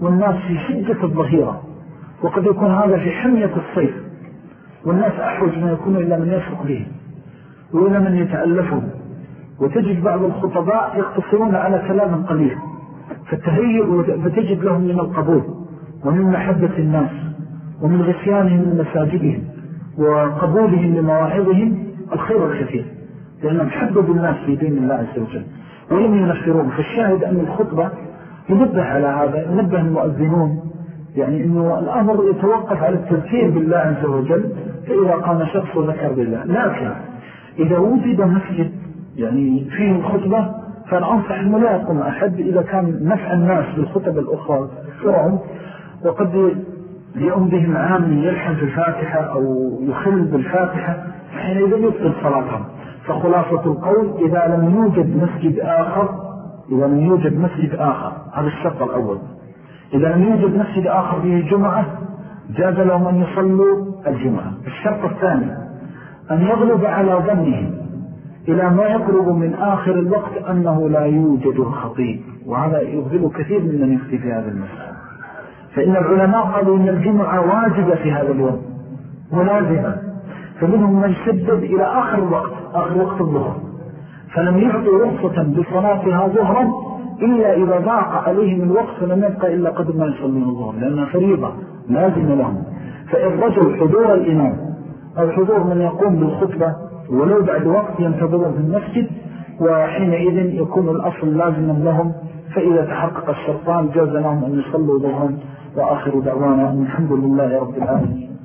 والناس في شدة الظهيرة. وقد يكون هذا في حمية الصيف. والناس أحوج ما يكون إلا من يسرق به وإلا من يتألفه. وتجد بعض الخطباء يقتصرون على كلام قليل فتهيئ فتجد لهم من القبول ومن محبة الناس ومن غسيانهم من مساجدهم وقبولهم لمواعظهم الخير الكثير. لأنهم حببوا الناس في دين الله عز وجل. ولم ينفرون فالشاهد أن الخطبة ينبه على هذا ينبه المؤذنون يعني أنه الأمر يتوقف على التذكير بالله عز وجل فإذا قام شخص ذكر بالله. لكن إذا وجد مسجد يعني فيه الخطبة فأنا أنصح أنه لا يقوم أحد إذا كان نفع الناس بالخطب الأخرى فرعهم وقد يؤم بهم عام يلحن في الفاتحة أو يخل بالفاتحة حينئذ يبطل صلاتهم. فخلاصة القول إذا لم يوجد مسجد آخر إذا لم يوجد مسجد آخر. هذا الشرط الأول. إذا لم يوجد مسجد آخر فيه جمعة جاز لهم أن يصلوا الجمعة. الشرط الثاني أن يغلب على ظنهم إلى ما يقرب من آخر الوقت أنه لا يوجد خطيب. وهذا يغلب كثير من من يفتي في هذا المسجد. فإن العلماء قالوا إن الجمعة واجبة في هذا اليوم ولازمة فمنهم من شدد إلى آخر الوقت آخر وقت الظهر. فلم يعطوا رخصة بصلاتها ظهرا إلا إذا ضاق عليهم الوقت فلم يبقى إلا قدر ما يصلون الظهر لأنها فريضة لازم لهم. فإن رجل حضور الإمام أو حضور من يقوم بالخطبة ولو بعد وقت ينتظرون في المسجد وحينئذ يكون الأصل لازما لهم فإذا تحقق الشرطان جاز لهم أن يصلوا ظهرا وآخر دعوانا الحمد لله رب العالمين.